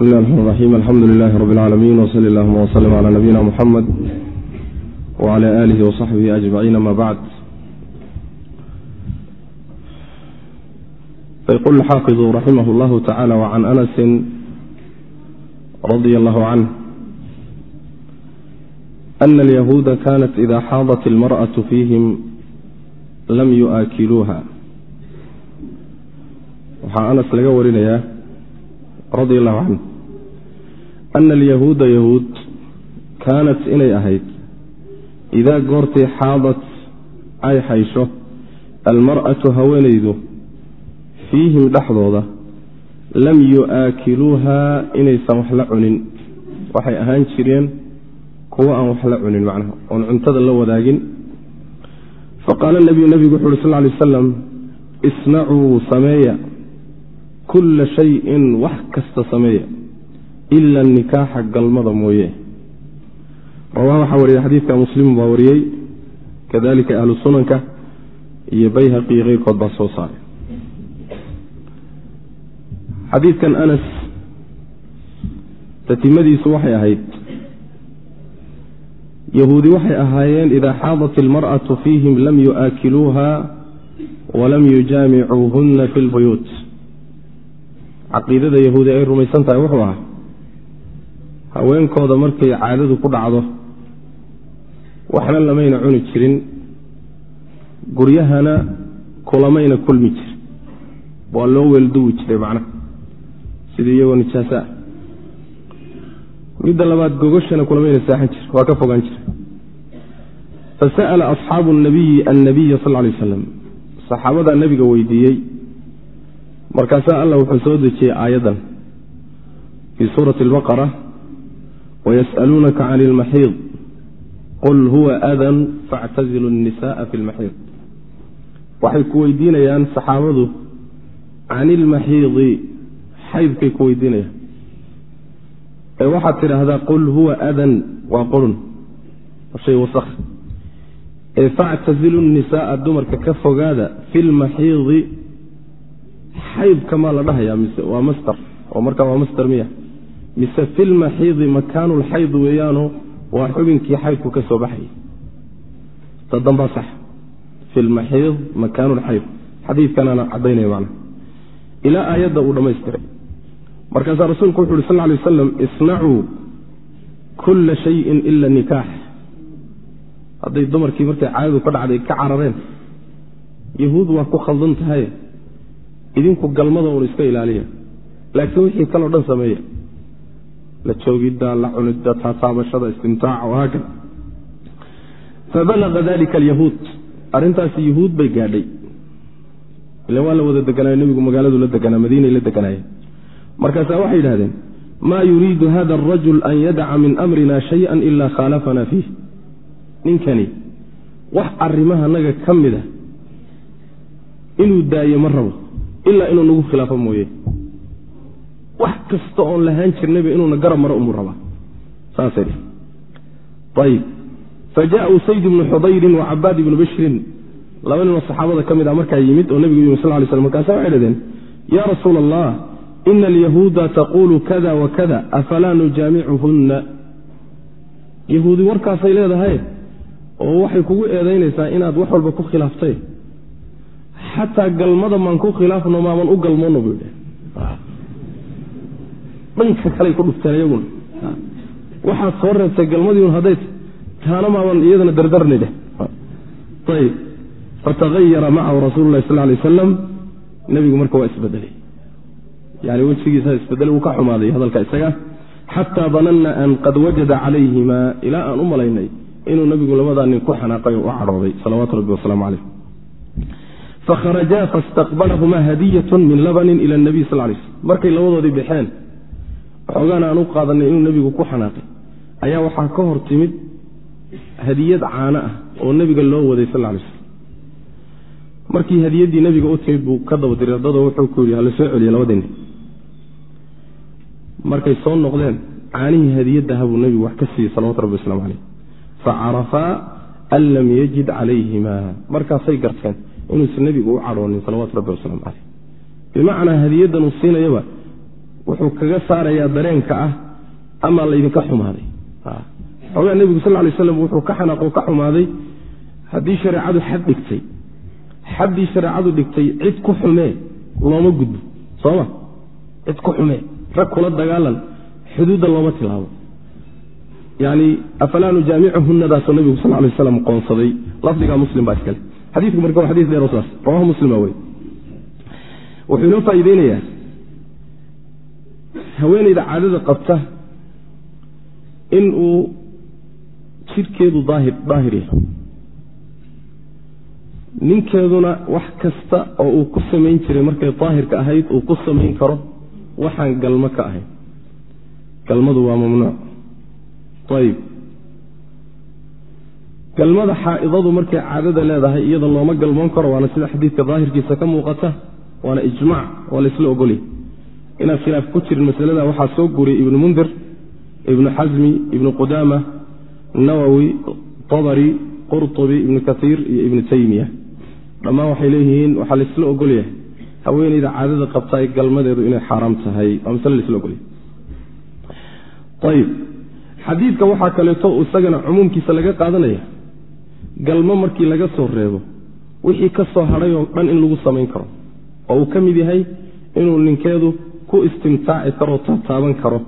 bismi llahi raxmaan raxiim alxamdu lilahi rabi اlcaalamiin wsali allahuma wslm cala nabiyina muxamed wcala aalihi wasaxbihi ajmaciin ama bacd fayqul xaafiظu raximah اllahu tacala wcan anasi radia allahu canh ana alyahuuda kanat ida xaadat اlmarأaة fiihim lam yu'aakiluuha waxaa anas laga warinayaa radia allahu canhu ana alyahuuda yahuud kaanat inay ahayd idaa goortay xaadat ay xaysho almar'atu haweenaydu fiihim dhexdooda lam yu'aakiluuhaa inaysan wax la cunin waxay ahaan jireen kuwo aan wax la cunin macnaha oon cuntada la wadaagin faqaala nabiyu nabigu wuxu uhi sal ly wasalam isnacuu sameeya kulla shayin wax kasta sameeya ila nikaaxa galmada mooye rawaa waxaa wariyay xadiidka muslimu baa wariyey kadalika ahlu sunanka iyo bayhaqi iyo keyrkood baa soo saaray xadiidkan anas tatimadiisu waxay ahayd yahuudi waxay ahaayeen idaa xaadat ilmar'atu fiihim lam yu'aakiluuha walam yujaamicuuhuna fi lbuyuut caqiidada yahuudi ay rumaysan tahay wuxuu ahaa haweenkooda markay caadadu ku dhacdo waxna lamayna cuni jirin guryahana kulamayna kulmi jirin. Waa loo weelduwi jiray macnaha sidii iyagoo nijaaso ah. Midda labaad gogashana kulamayna saaxan jir waa ka fogaan jira fasa'ala asxaabu nabiyi annabiya sal lay waslam saxaabadaa nebiga weydiiyey. Markaasaa allah wuxuu soo dejiyey aayaddan fii suurati albaqara wayas'aluunaka can ilmaxiid qul huwa adan faactazilu nnisa'a fi lmaxiid waxay ku weydiinayaan saxaabadu can ilmaxiidi xaydkay ku weydiinayaan. ee waxaad tidhaahdaa qul huwa adan waa qurun shay wasakh. ee faactazilu nnisa'a dumarka ka fogaada fi lmaxiidi xaydka maa la dhahayaa mise waa master oo markaa waa master miya mise fi lmaxiidi makaanulxayd weeyaano waa xubinkii xaydku ka soo baxayay tadambaa sax. Fi lmaxiid makaanulxayd xadiidkanaana caddaynaya macna ilaa aayadda uu dhammaystiray markaasaa rasuulku wuxu uhi sal ly wasalam isnacuu kulla shayin ila nikaax. Hadday dumarkii markay caadadu ka dhacday ka carareen yahuud waa ku khaldan tahay. Idinku galmada uun iska ilaaliya. Laakiin wixii kaloo dhan sameeya la joogidda la cunidda taataabashada istimtaaca wahaakada fabalaga dalika alyahuud. Arrintaasi yahuud bay gaadhay. Ila waa la wada deganaayo nebigu magaaladu la deganaa madiinay la deganaayeen. Markaasaa waxay yidhahdeen maa yuriidu hada arajul an yadaca min amrina shayan ila khaalafana fiih. Ninkani wax arrimahanaga ka mida inuu daayo ma rabo ilaa inuu nagu khilaafo mooye wax kasta oon lahaan jirnayba inuuna garab maro umuu rabaa ayib fa jaa usayd ibnu xudayrin wa cabaad ibnu bishrin laba ninoo saxaabada ka mid ah markaa yimid oo nebigu yimi sal ly slm markaasa waxay dhahdeen yaa rasuula allah ina alyahuuda taquulu kada wa kada afalaa nujaamicuhunna? Yahuudi warkaasay leedahay oo waxay kugu eedaynaysaa inaad wax walba ku khilaaftay. Xataa galmada maan ku khilaafno maaman u galmoonno buu yidhi dhanka kaley ku dhufteen iyaguna waxaad soo reebtay galmadiiun hadday taana maaban iyadana dardarni dheh. Ayib. Fatahayara macahu rasuulu lahi sal lay wasalam nebigu marka waa isbedelay. Yani wejigiisa isbedelay wuu ka xumaaday hadalka isaga. Xataa dananna an qad wajada calayhima ilaa aan u malaynay inuu nebigu labadaa nin ku xanaaqay oo u cadhooday salawaatu rabbi wasalaamu caleyh fakharajaa faistaqbalahumaa hadiyatun min labanin ila nabiy sal lay slm markay labadoodii baxeen xoogaana aan u qaadanay inuu nebigu ku xanaaqay. Ayaa waxaa ka hor timid hadiyad caano ah oo nebiga loo waday sal lay slm markii hadiyaddii nebiga u timid buu ka daba diray. Dado wuxuu ku yidhi hala celiya labadii nin. Markay soo noqdeen caanihii hadiyaddaha buu nebigu wax ka siiyey salawatu rabbi waslamu caleyh facarafaa an lam yajid calayhima. Markaasay garteen inuusan nebigu u cadhoonin salawatu rabbi wasalaamu caleyh bimacnaa hadiyaddan uu siinayaba wuxuu kaga saarayaa dareenka ah ama laydinka xumaaday. Xoogaa nebigu sal lay slam wuxuu ka xanaaqo ka xumaaday. Haddii shareecadu xad dhigtay xaddii shareecadu dhigtay cid ku xumee looma gudbo. Sooma cid ku xumee rag kula dagaalan xuduudda looma tilaabo. Yani afalaa nujaamicuhunadaasoo nabigu sal lay slam qoonsaday. Lafdiga muslim baa iskale. Xadiiku marka waa xadis dheer saas. Rawahu muslima wey wuxuu inoo faa'iideynayaa haweeneyda caadada qabta in uu jidhkeedu daahir daahir yahay. Ninkeeduna wax kasta oo uu ku samayn jiray markay daahirka ahayd uu ku samayn karo waxaan galmo ka ahayn galmadu waa mamnuuc. Ayib. Galmada xaa'idadu markay caadada leedahay iyada looma galmoon karo waana sida xadiidka daahirkiisa ka muuqata waana ijmac waa laysla ogolya inaan khilaaf ku jirin masalada waxaa soo guuriyey ibnu mundir ibnu xasmi ibnu qudaama nawowi tabari qurtubi ibnu kaiir iyo ibnu taymiya. Dhammaan waxay leeyihiin waxaa laysla ogolyahay haweeneyda caadada qabtaay galmadeedu inay xaaraam tahay. Waa masle laysla ogolyahay ayib xadiidka waxaa kaleeto isagana cumuumkiisa laga qaadanaya. Galmo markii laga soo reebo wixii ka soo hadhay oo dhan in lagu samayn karo. Oo uu ka mid yahay inuu ninkeedu ku istimtaaci karoo tataaban karo.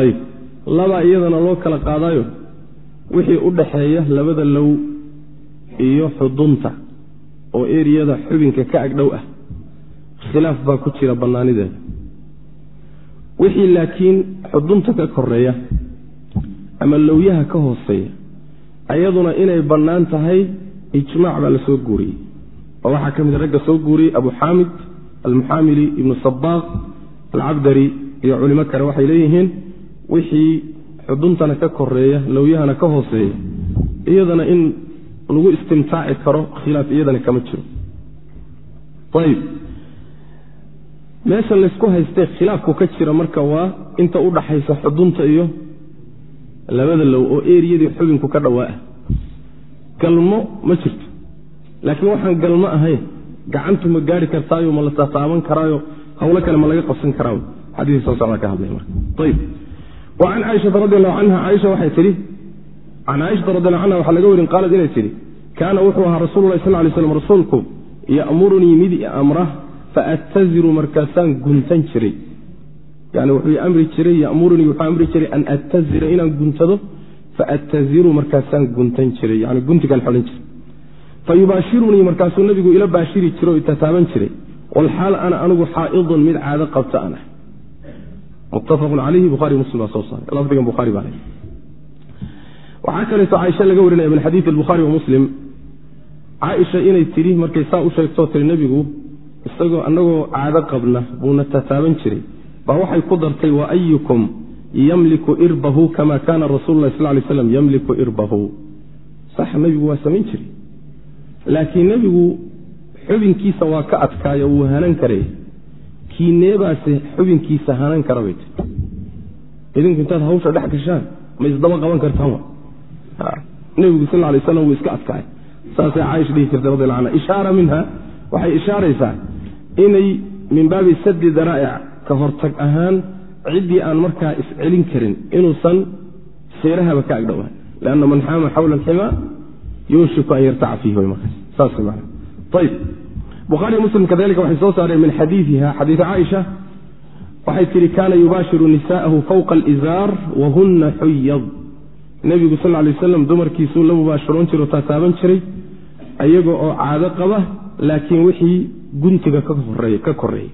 Ayib labaa iyadana loo kala qaadayo wixii u dhaxeeya labada low iyo xudunta oo eriyada xubinka ka agdhow ah. Khilaaf baa ku jira bannaanideeda. Wixii laakiin xudunta ka koreeya ama lowyaha ka hooseeya ayaduna inay bannaan tahay ijmaac baa la soo guuriyey. Oo waxaa ka mid ragga soo guuriyey abu xaamid almuxaamili ibnu sabaaq alcabdari iyo culimo kale waxay leeyihiin wixii xuduntana ka koreeya lowyahana ka hooseeya iyadana in lagu istimtaaci karo khilaaf iyadana kama jiro. Ayib meesha laysku haystee khilaafku ka jira marka waa inta u dhaxaysa xudunta iyo labada low oo eriyadii xubinku ka dhowaa ah galmo ma jirto. Laakiin waxaan galmo ahayn gacantu ma gaari kartaayo ma la tataaban karaayo hawlo kale ma laga qabsan karaa xadiis soo socdaa ka hadlay marka. Ayib wa can caaishata radi allahu canha caaisha waxay tidhi can caaishata radi allahu canha waxaa laga werin qaalad inay tidhi kaana wuxuu ahaa rasuululahi sal lay slam rasuulku ya'murunii mid i amra faattaziru markaasaan guntan jiray. Yani wuxuu amri jiray yamurunii wuxuu amri jiray an attazira inaan guntado faattaziru markaasaan guntan jiray. Yani guntigaan xodhan jiray fayubaashirunii markaasuu nabigu ila baashiri jiro o itataaban jiray. Walxaal ana anigu xaaidun mid caado qabta aan ah muttafaqun calayhi buhari muslim baa soo saaray. Lafdigan buhaari baa waxaa kaleeto caaisha laga warinaya min xadiidi albukhaari wa muslim. Caaisha inay tidhi markay saa u sheegtoo tiri nebigu isagoo annagoo caado qabna buuna tataaban jiray. Baa waxay ku dartay wa ayukum yamliku irbahu kama kaana rasuulu sal lay slam yamliku irbahu. Sax nebigu waa samayn jiray laakiin nebigu xubinkiisa waa ka adkaayo wuu hanan karay. Kiineebaase xubinkiisa hanan kara bay tii idinku intaad hawsha dhex gashaan ma isdaba qaban kartaan nebigu sal lay slam wuu iska adkaay saasay caaisha dhihi jirtay radi alla anha. Ishaara minha waxay ishaaraysaa inay min baabi sadi daraa'ic ka hortag ahaan ciddii aan markaa iscelin karin inuusan seerahaba ka agdhowaan lanna man xaama xawla alximaa yuushiku an yartaca fiihi markaas. Saas man ayb bukhaariy muslim kadalika waxay soo saareen min xadiidiha xadiidi caaisha. Waxay tihi kaana yubaashiru nisa'ahu fawqa alizaar wahuna xuyad nebigu sal lay waslam dumarkiisuu la mubaasharoon jiro taataaban jiray ayaga oo caado qaba laakiin wixii guntiga ka koreeya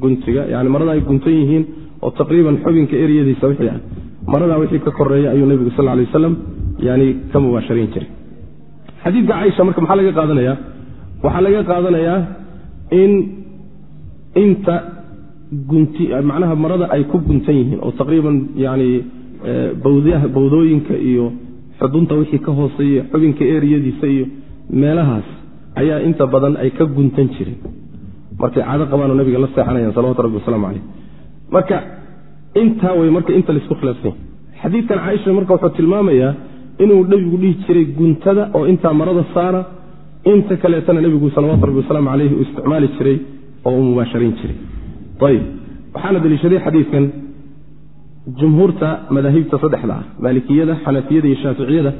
guntiga yani marada ay guntan yihiin oo taqriiban xubinka eryadiisa wixii ah. Maradaa wixii ka koreeya ayuu nebigu sal lay wasalam yani ka mubaasharayn jiray xadiidka caaisha marka maxaa laga qaadanayaa? Waxaa laga qaadanayaa in inta gunti macnaha marada ay ku guntan yihiin oo taqriiban yani bawdooyinka iyo xudunta wixii ka hooseeya xubinka eryadiisa iyo meelahaas ayaa inta badan ay ka guntan jireen markay caado qabaanoo nabiga la seexanayaan salawatu rabbi wasalaamu caleyh marka intaa way marka inta la isku khilaafsanya xadiidkan caaisha marka wuxuu tilmaamayaa inuu nebigu dhihi jiray guntada oo intaa marada saara inta kaleetana nebigu salawatu rabbi wasalaamu caleyhi uu isticmaali jiray oo uu mubaasharayn jiray. Ayib. Waxaana deliishaday xadiidkan jumhuurta madaahibta saddexda ah maalikiyada xanafiyada iyo shaaficiyada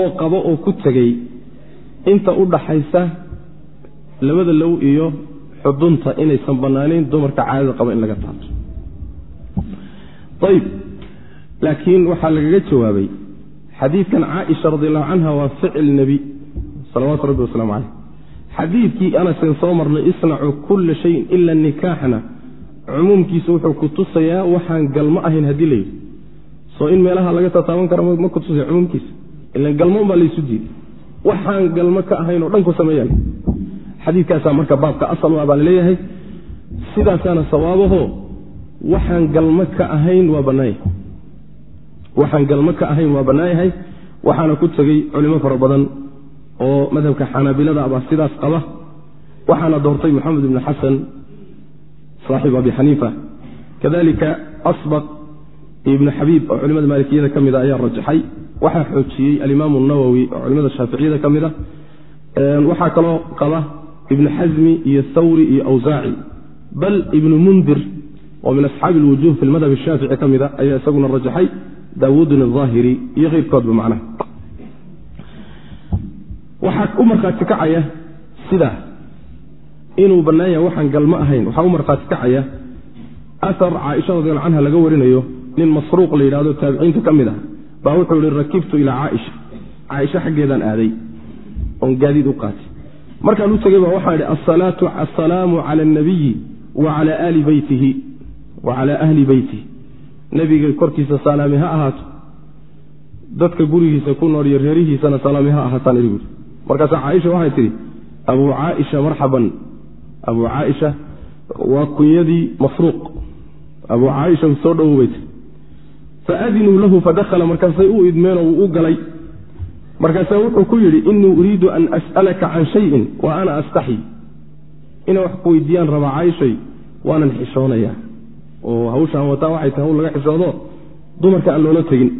oo qabo oo ku tegey inta u dhaxaysa labada low iyo xudunta inaysan bannaanayn dumarka caadada qaba in laga taabto ayib. Laakiin waxaa lagaga jawaabay xadiidkan caaisha radi allahu canha waa ficil nebi salawaatu rabbi wasalaamu caleyh xadiidkii anasen soo marnay isnacu kulla shayin ila nikaaxna. Cumuumkiisa wuxuu ku tusayaa waxaan galmo ahayn haddii la yidhi. Soo in meelaha laga tataaban karo ma ku tusaya cumuumkiisa. Ilan galmoon baa laysu diiday. Waxaan galmo ka ahayn oo dhan ku sameeya xadiidkaasaa marka baabka asal ah baa la leeyahay sidaasaana sawaabaho waxaan galmo ka ahayn waa bannaanyahay waxaan galmo ka ahayn waa bannaan waxaana ku tegey culimo fara badan oo madhabka xanaabilada sidaas qaba. Waxaana doortay moxamed ibnu xasan saaxibu abi xaniifa. Kadalika asbaq ibnu xabiib oo culimada maalikiyada ka mida ayaa rajaxay. Waxaa xoojiyey alimaamu nawowi oo culimada shaaficiyada ka mid a waxaa kaloo qaba ibnu xasmi iyo thawri iyo awsaaci bal ibnu mundir oo min asxaabi lwujuh fi lmadhab shaafici ka mida ayaa isaguna rajaxay daawuudin aahiri iyo keyrkoodba macnaha. Waxaa u markhaati kacaya sidaa inuu bannaan waxaan galmo ahayn. Waxaa u markhaati kacaya ahar caaisha radialla canha laga warinayo nin masruuq la yidhahdo taabiciinta ka mid ah. Baa wuxuu yihi rakibtu ilaa caaisha. Caaisha xaggeedaan aaday oon gaadiid u qaatay. Markaan u tegey baa waxaan idhi assalaamu cala alnabiyi wa cala ahli beytihi nebiga korkiisa salaami ha ahaato. Dadka gurigiisa ku nool iyo reerihiisana salaami ha ahaataan idhi buui markaasaa caaisha waxay tidhi abuu caaisha marxaban. Abuu caaisha waa kunyadii masruuq abuu caaisha soo dhowow bay tii faadinuu lahu fadakhala markaasay u idmeenoo wuu u galay. Markaasaa wuxuu ku yidhi inii uriidu an as'alaka can shayin wa ana astaxyi. Inay wax ku weydiiyaan rabaa caaishay waanan xishoonayaa oo hawshaan wataa waxay tahay hawl laga xishoodo dumarka aan loola tegin.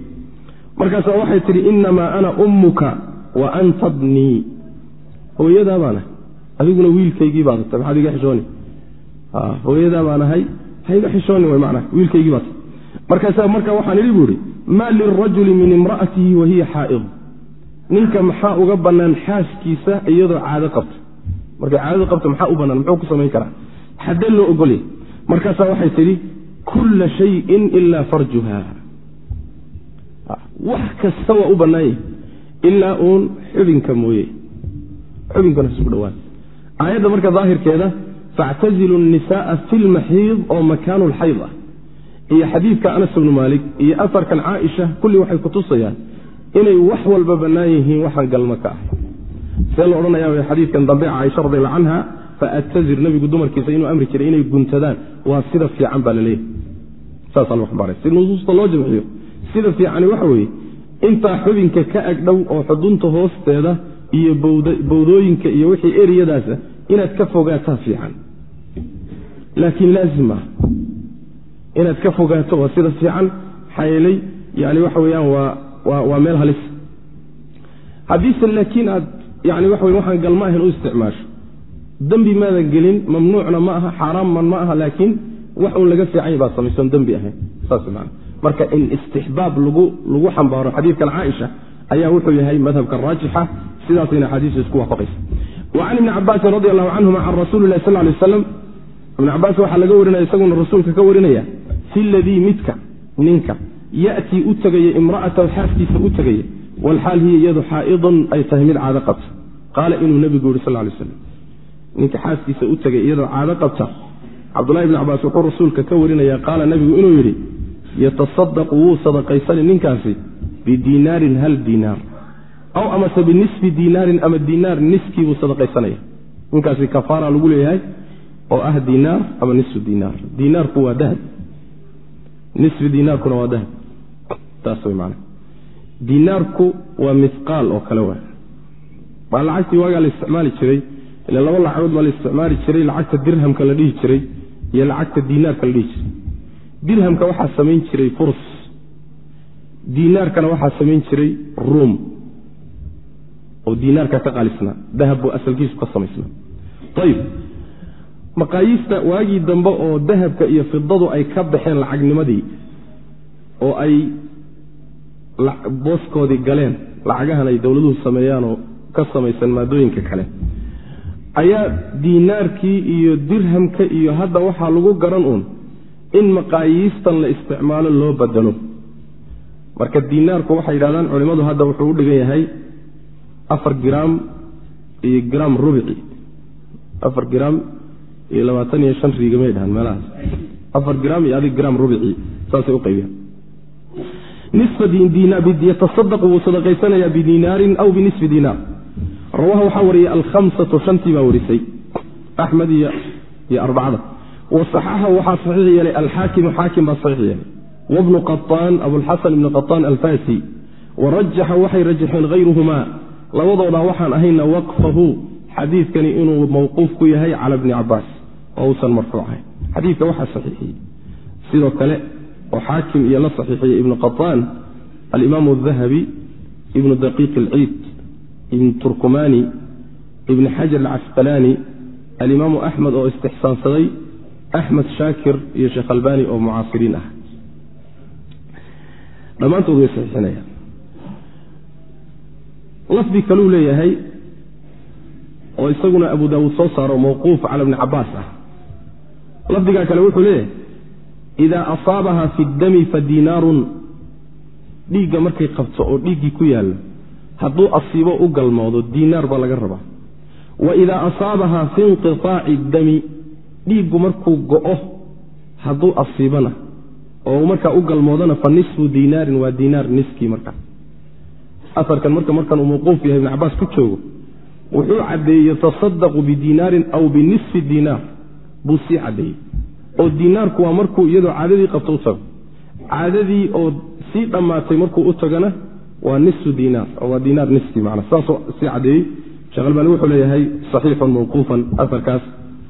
Markaasaa waxay tidhi inamaa ana ummuka wa anta bnii hooyadaa baan ahay. Adiguna wiilkaygii baad ta maxaad iga xishooni hooyadaa baan ahay ha xishooni w mana wiilkaygii baad markaasaa marka waxaan idhi buu ihi maa lirajuli min imra'atihi wa hiya xaa'id ninka maxaa uga bannaan xaaskiisa iyadoo caado qabta? Markay caadada qabto maxaa u bannaan? Muxuu ku samayn karaa? Xaddee loo ogolya markaasaa waxay tidhi kulla shayin ilaa farjuha wax kasta waa u bannaan yahi ilaa uun xubinka mooye. Xubinkana isugu dhawaan aayadda marka daahirkeeda factazilu nnisaaa fi lmaxiid oo makaanu lxayd ah. Iyo xadiidka anas bnu maalik iyo afarkan caaisha kulli waxay kutusayaan inay wax walba bannaan yihiin waxaan galmo ka ahay. See la odhanaya xadiidkan dambe caaisha radialla canha faatazir nebigu dumarkiisa inuu amri jiray inay guntadaan waa sida fiican baa la leeyahay saasaa lagu xambaaray si nusuusta loo jamciyo sida fiicani waxa weeye intaa xubinka ka agdhow oo xudunta hoosteeda iyo bowdooyinka iyo wixii eriyadaasa inaad ka fogaataa fiican laakiin laazim ah inaad ka fogaato waa sida fiican maxaa yeelay yani waxa weyaan waa meel halis haddiise laakiin aad yani waxa wey waxaan galma ahayn u isticmaasho dembi maadan gelin mamnuucna ma aha xaaraamman ma aha laakiin wax uun laga fiicanya baad samaysoon dembi ahayn. Saas man marka in istixbaab lagu xambaaro xadiidkan caaisha ayaa wuxuu yahay madhabka raajixa sidaasayna axaadiisu isku waafaqaysa. Wa can ibni cabaasin radi allahu canhuma can rasuuli sal lay aslam ibn cabaas waxaa laga warinaya isaguna rasuulka ka warinaya fi ladii midka ninka yatii u tegaya imra'atahu xaaskiisa u tegaya walxaal hiya iyadu xaa'idun ay tahay mid caado qabta qaala inuu nebigu yihi sal lay slam ninka xaaskiisa u tegay iyadoo caado qabta cabdulahi bn cabaas wuxuu rasuulka ka warinaya qaala nebigu inuu yidhi yatasadaqu wuu sadaqaysani ninkaasi bidiinaarin hal diinaar aw amase binisfi diinaarin ama diinaar niskii buu sadaqaysanaya. Ninkaasi kafaara lagu leeyahay oo ah diinaar ama nisfu diinaar diinaarku waa dahab. Nisfi diinaarkuna waa dahab. Taas way macana diinaarku waa misqaal oo kale waa waa lacagtii waagaa la isticmaali jiray ila laba lacagood baa la isticmaali jiray lacagta dirhamka la dhihi jiray iyo lacagta diinaarka la dhihi jiray. Dirhamka waxaa samayn jiray furs. Diinaarkana waxaa samayn jiray ruum. Oo diinaarka ka qaalisnaa dahab buu asalkiisu ka samaysnaa. Ayib maqaayiista waagii dambe oo dahabka iyo fidadu ay ka baxeen lacagnimadii oo ay booskoodii galeen lacagahan ay dowladuhu sameeyaanoo ka samaysan maadooyinka kale ayaa diinaarkii iyo dirhamka iyo hadda waxaa lagu garan uun in maqaayiistan la isticmaalo loo badalo. Marka diinaarku waxay yidhahdaan culimmadu hadda wuxuu u dhigan yahay afar gram iyo gram rubici afar gram iyo labaatan iyo shan riigamay dhahaan meelahaas. Afar gram iyo adig gram rubici saasay u qaybiyaan. Nisfa yatasadaqu wuu sadaqaysanayaa bidinaarin aw binisfi dinaar rawaha waxaa wariyey alhamsatu shantii baa warisay axmed iyo arbacada wasaxaxa waxaa saxiix yeelay alxaakimu xaakim baa saxiix yeelay wabnu qaطaan abulxasan ibni qaطaan alfasi warajaxa waxay rajaxeen hayruhumaa labadoodaa waxaan ahayna waqfahu xadiidkani inuu mawquuf ku yahay cala bni cabaas oo uusan marfuuc ahayn xadiidka waxaa saxiixiyey sidoo kale oo xaakim iyo la saxiixiyey ibnu qaطaan alimaam اdahabi ibnu daqiiq اlciid ibn turkumani ibn xajar alcasqalaani alimaamu axmed oo istixsaansaday axmed shaakir iyo sheekh albani oo mucaasiriin ah. Dhammaantood way saxiixinayaan lafdi kaluu leeyahay oo isaguna abu daawuud soo saaro mawquuf cala bni cabaas ah. Lafdigaa kale wuxuu leeyahay idaa asaabaha fi ddami fa diinaarun dhiigga markay qabto oo dhiiggii ku yaallo hadduu asiibo u galmoodo diinaar baa laga rabaa. Wa idaa asaabahaa fi inqiaaci dami dhiiggu markuu go'o hadduu asiibana oo markaa u galmoodana fa nisfu diinaarin waa diinaar niskii markaa aarkan marka markan uu mawquuf yahay ibn cabaas ku joogo wuxuu caddeeyey yatasadaqu bidiinaarin aw binisfi diinaar. Buu sii caddeeyey. Oo diinaarku waa markuu iyadoo caadadii qabto u tago. Caadadii oo sii dhammaatay markuu u tagana waa nisu diinaar oo waa diinaar niskii man saasoo sii caddeeyey sheekh albani wuxuu leeyahay saxiixun mawquufan aarkaas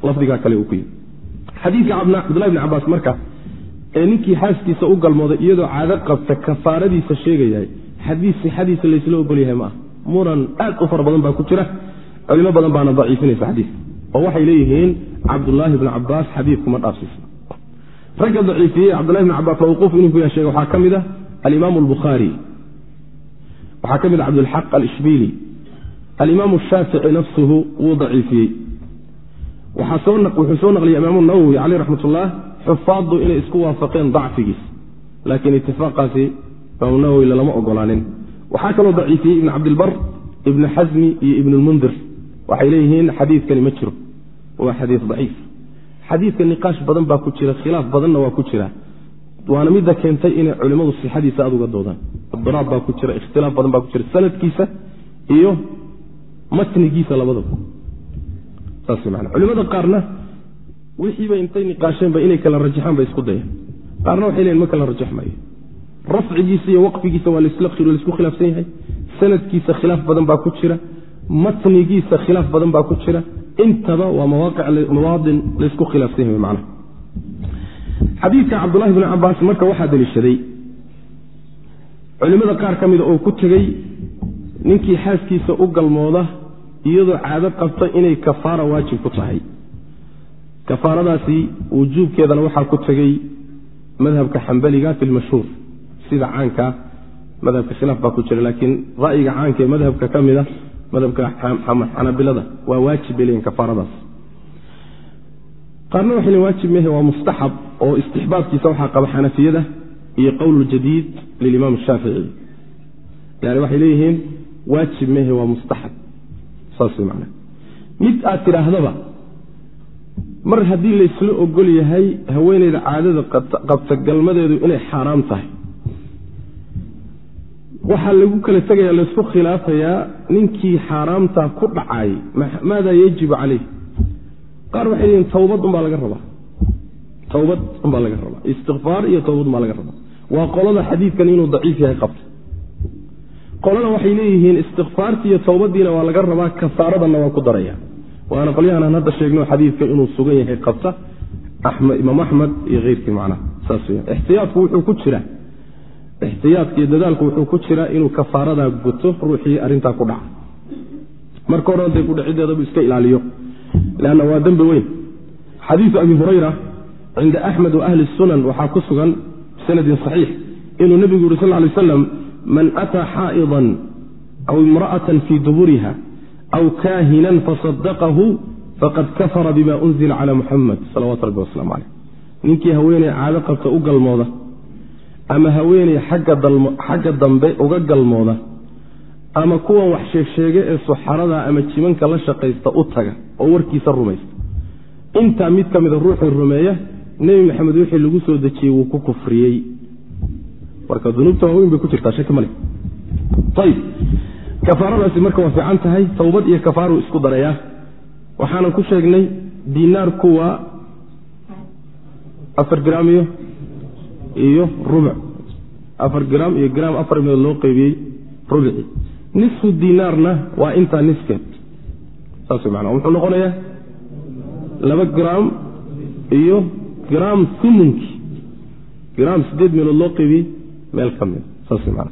lafdigaa kale uu ku yimi xadiidka cabdullahi bni cabaas marka ee ninkii xaaskiisa u galmooday iyadoo caado qabta kafaaradiisa sheegayahay xadiis sixadiisa laysla ogol yahay ma ah muran aad u fara badan baa ku jira culimo badan baana daciifinaysa xadiiska. Oo waxay leeyihiin cabdulaahi bni cabaas xadiidkuma dhaafsiisna ragga daciifiyey cabdullahi bni cabaas mawquuf inuu ku yaha sheege waxaa ka mid ah alimaamu albukhaari waxaa ka mid cabdulxaq alishbiili alimaamu shaafici nafsuhu wuu daciifiyey. Wuxuu soo naqliyay imaamu nawowi caleyh raxmat ullah xufaaddu inay isku waafaqeen dacfigiis. Laakiin itifaaqaasi imaamu nawowi lalama ogolaanin. Waxaa kaloo daciifiyey ibn cabdilbar ibnu xasmi iyo ibn lmundir waxay leeyihiin xadiidkani ma jiro. Waa xadiid daciif. Xadiidka niqaash badan baa ku jira khilaaf badanna waa ku jira waana midda keentay inay culimmadu sixadiisa aad uga doodaan. Idiraab baa ku jira ikhtilaaf badan baa ku jira sanadkiisa iyo matnigiisa labadaba saas man culimada qaarna wixiiba intay niqaasheenba inay kala rajaxaan bay isku dayeen. Qaarna waxay leeyiin ma kala rajax maayo. Rafcigiisa iyo waqfigiisa waa la isku khilaafsan yahay. Sanadkiisa khilaaf badan baa ku jira matnigiisa khilaaf badan baa ku jira. Intaba waa mawaadin laysku khilaafsan yahay macnaha xadiidka cabdulahi bni cabaas marka waxaa daliishaday culimmada qaar ka mida oo ku tegey ninkii xaaskiisa u galmooda iyadoo caado qabta inay kafaara waajib ku tahay. Kafaaradaasi wujuubkeedana waxaa ku tegey madhabka xambaliga fi lmashhuur sida caankaa madhabka khilaaf baa ku jira laakiin ra'yiga caanka ee madhabka ka mid a madhabka xanabilada waa waajib bay leeyihiin kafaaradaas qaarna waxay leein waajib mehe waa mustaxab oo istixbaabkiisa waxaa qaba xanafiyada iyo qowl jadiid lilimaam shaafici. Yani waxay leeyihiin waajib mehe waa mustaxab. Saas macnaa. Mid aad tidhaahdaba mar haddii laysla ogol yahay haweeneyda caadada qabta galmadeedu inay xaaraam tahay. Waxaa lagu kala tegaya laysku khilaafayaa ninkii xaaraamtaa ku dhacay maadaa yajibu caleyh qaar waxay leeyihiin towbad umbaa laga rabaa. Towbad umbaa laga rabaa. Istikfaar iyo towbad umbaa laga rabaa. Waa qolada xadiidkan inuu daciif yahay qabta. Qolana waxay leeyihiin istikfaarti iyo towbadiina waa laga rabaa kafaaradanna waa ku daraya waana qolyahan hadda sheegno xadiidka inuu sugan yahay qabta imaam axmed iyo keyrkii macnaha. Saas weyaan ixtiyaadku wuxuu ku jira. Ixtiyaadka iyo dadaalku wuxuu ku jiraa inuu kafaaradaa guto ruuxii arrintaa ku dhaca. Marka hore dee kudhacideedabu iska ilaaliyo leanna waa dembi weyn xadiiu abi hurayra cinda axmed wa ahli sunan waxaa ku sugan bisanadin saxiix inuu nebigu yuri sal lay aslam man ataa xaa'idan aw imra'atan fii duburiha aw kaahinan fasadaqahu faqad kafara bima unzila cala muxamed salawatu rabbi waslamu caleyh ninkii haweeney caado qabta u galmooda ama haweeney xagga dambe uga galmooda ama kuwan wax sheegsheege ee suxarada ama jimanka la shaqaysta u taga oo warkiisa rumaysta. Intaa mid ka mida ruuxii rumeeya nebi maxamed wixii lagu soo dejiyey wuu ku kufriyey. Marka dunuubta waaweyn bay ku jirtaa shaki male ayib kafaaradaasi marka waa fiican tahay towbad iyo kafaaru isku darayaa. Waxaanan ku sheegnay diinaarku waa afar gram iyo rubuc. Afar gram iyo gram afar meelood loo qeybiyey rubici nisfu diinaarna waa intaa niskeed. Saas mana wuxuu noqonayaa laba gram iyo gram umunkii gram sideed meelood loo qeybiyey meel ka mid. Man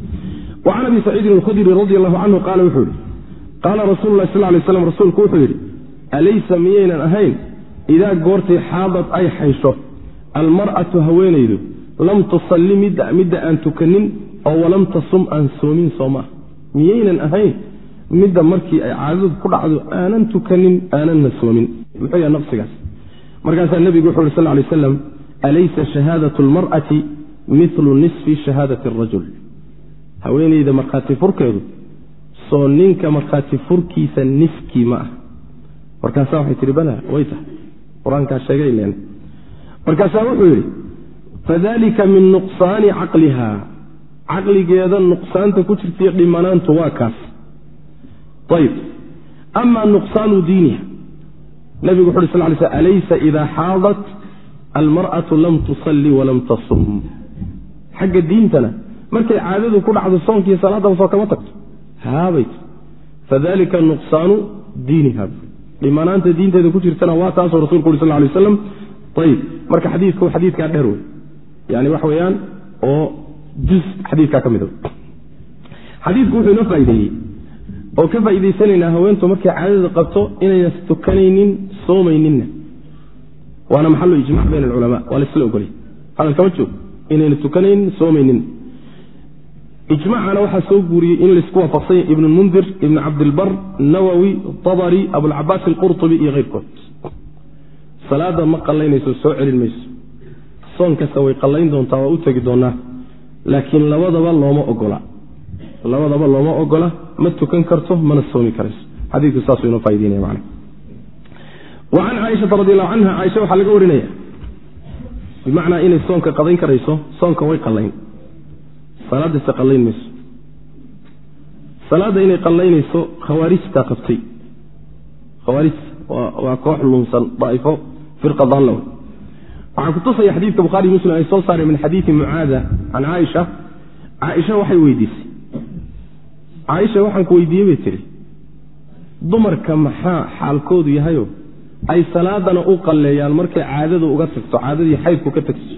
wacan abi saciidin alkhudri radi allahu canhu qaala wuxuu yihi qaala rasuulu lah sal lay slam rasuulku wuxuu yidhi alaysa miyaynan ahayn? Idaa goortay xaadad ay xaysho almar'atu haweenaydu lam tusalli midda aan tukanin oo walam tasum aan soomin soomaa miyaynan ahayn midda markii ay caadadu ku dhacdo aanan tukanin aananna soomin muxuu yaha naqsigaas? Markaasaa nebigu wuxu uhi sal lay aslam alaysa shahaadatu almar'ati milu nisfi shahaadati arajul haweenayda markhaati furkeedu soo ninka markhaati furkiisa niskii ma ah markaasaa waxay tihi bala way tahay. Qur'aankaa sheegay len markaasaa wuxuu yidhi fadalika min nuqsaani caqliha caqligeeda nuqsaanta ku jirtaiyo dhimanaantu waa kaas. Ayib ama nuqsaanu diiniha. Nabigu wuxu uhi sal lay sl alaysa idaa xaadat almar'atu lam tusalli walam tasum. Xagga diintana markay caadadu ku dhacdo soonkiiyo salaadaba soo kama tagto. Haabay fadalika nuqsaanu diiniha. Dhimanaanta diinteeda ku jirtana waa taasoo rasulku uri sal lay aslam ayib marka xadiiku xadiikaa dheer wey yani wax weeyaan oo xadiidku wuxuu inoo faa'ideeyey oo ka faa'idaysanaynaa haweentu markay caadada qabto inayna tukanaynin soomayninna. Waana maxalu ijmac bayn alculamaa waa laisla ogolay. Hadal joog inayna tukanaynin soomaynin. Ijmacana waxaa soo guuriyey in laysku waafaqsanya ibnu mundir ibnu cabdilbar nawowi abari abulcabaas alqurtubi iyo keyrkood. Salaada ma qallaynayso soo celin mayso. Soon kasta way qallayn doontaa waa u tegi doonaa laakiin labadaba looma ogola. Labadaba looma ogola ma tukan karto mana soomi karayso. Xadiiku saasuu inoo faa'ideynaya macna wa can caaishata radi allahu canha caaisha waxaa laga warinaya bimacnaa inay soonka qadayn karayso soonka way qallayn. Salaadase qallayn mayso. Salaadda inay qallaynayso khawaarijtaa qabtay. Khawaarijta waa koox lunsan daa'ifo firqa daalla waxaa kutusaya xadiidka bukhari muslim ay soo saareen min xadiidi mucaada can caaisha. Caaisha waxay weydiisay. Caaisha waxaan ku weydiiyey bay tihi dumarka maxaa xaalkoodu yahayo ay salaadana u qalleeyaan markay caadadu uga tagto caadadii xaydku ka tagto?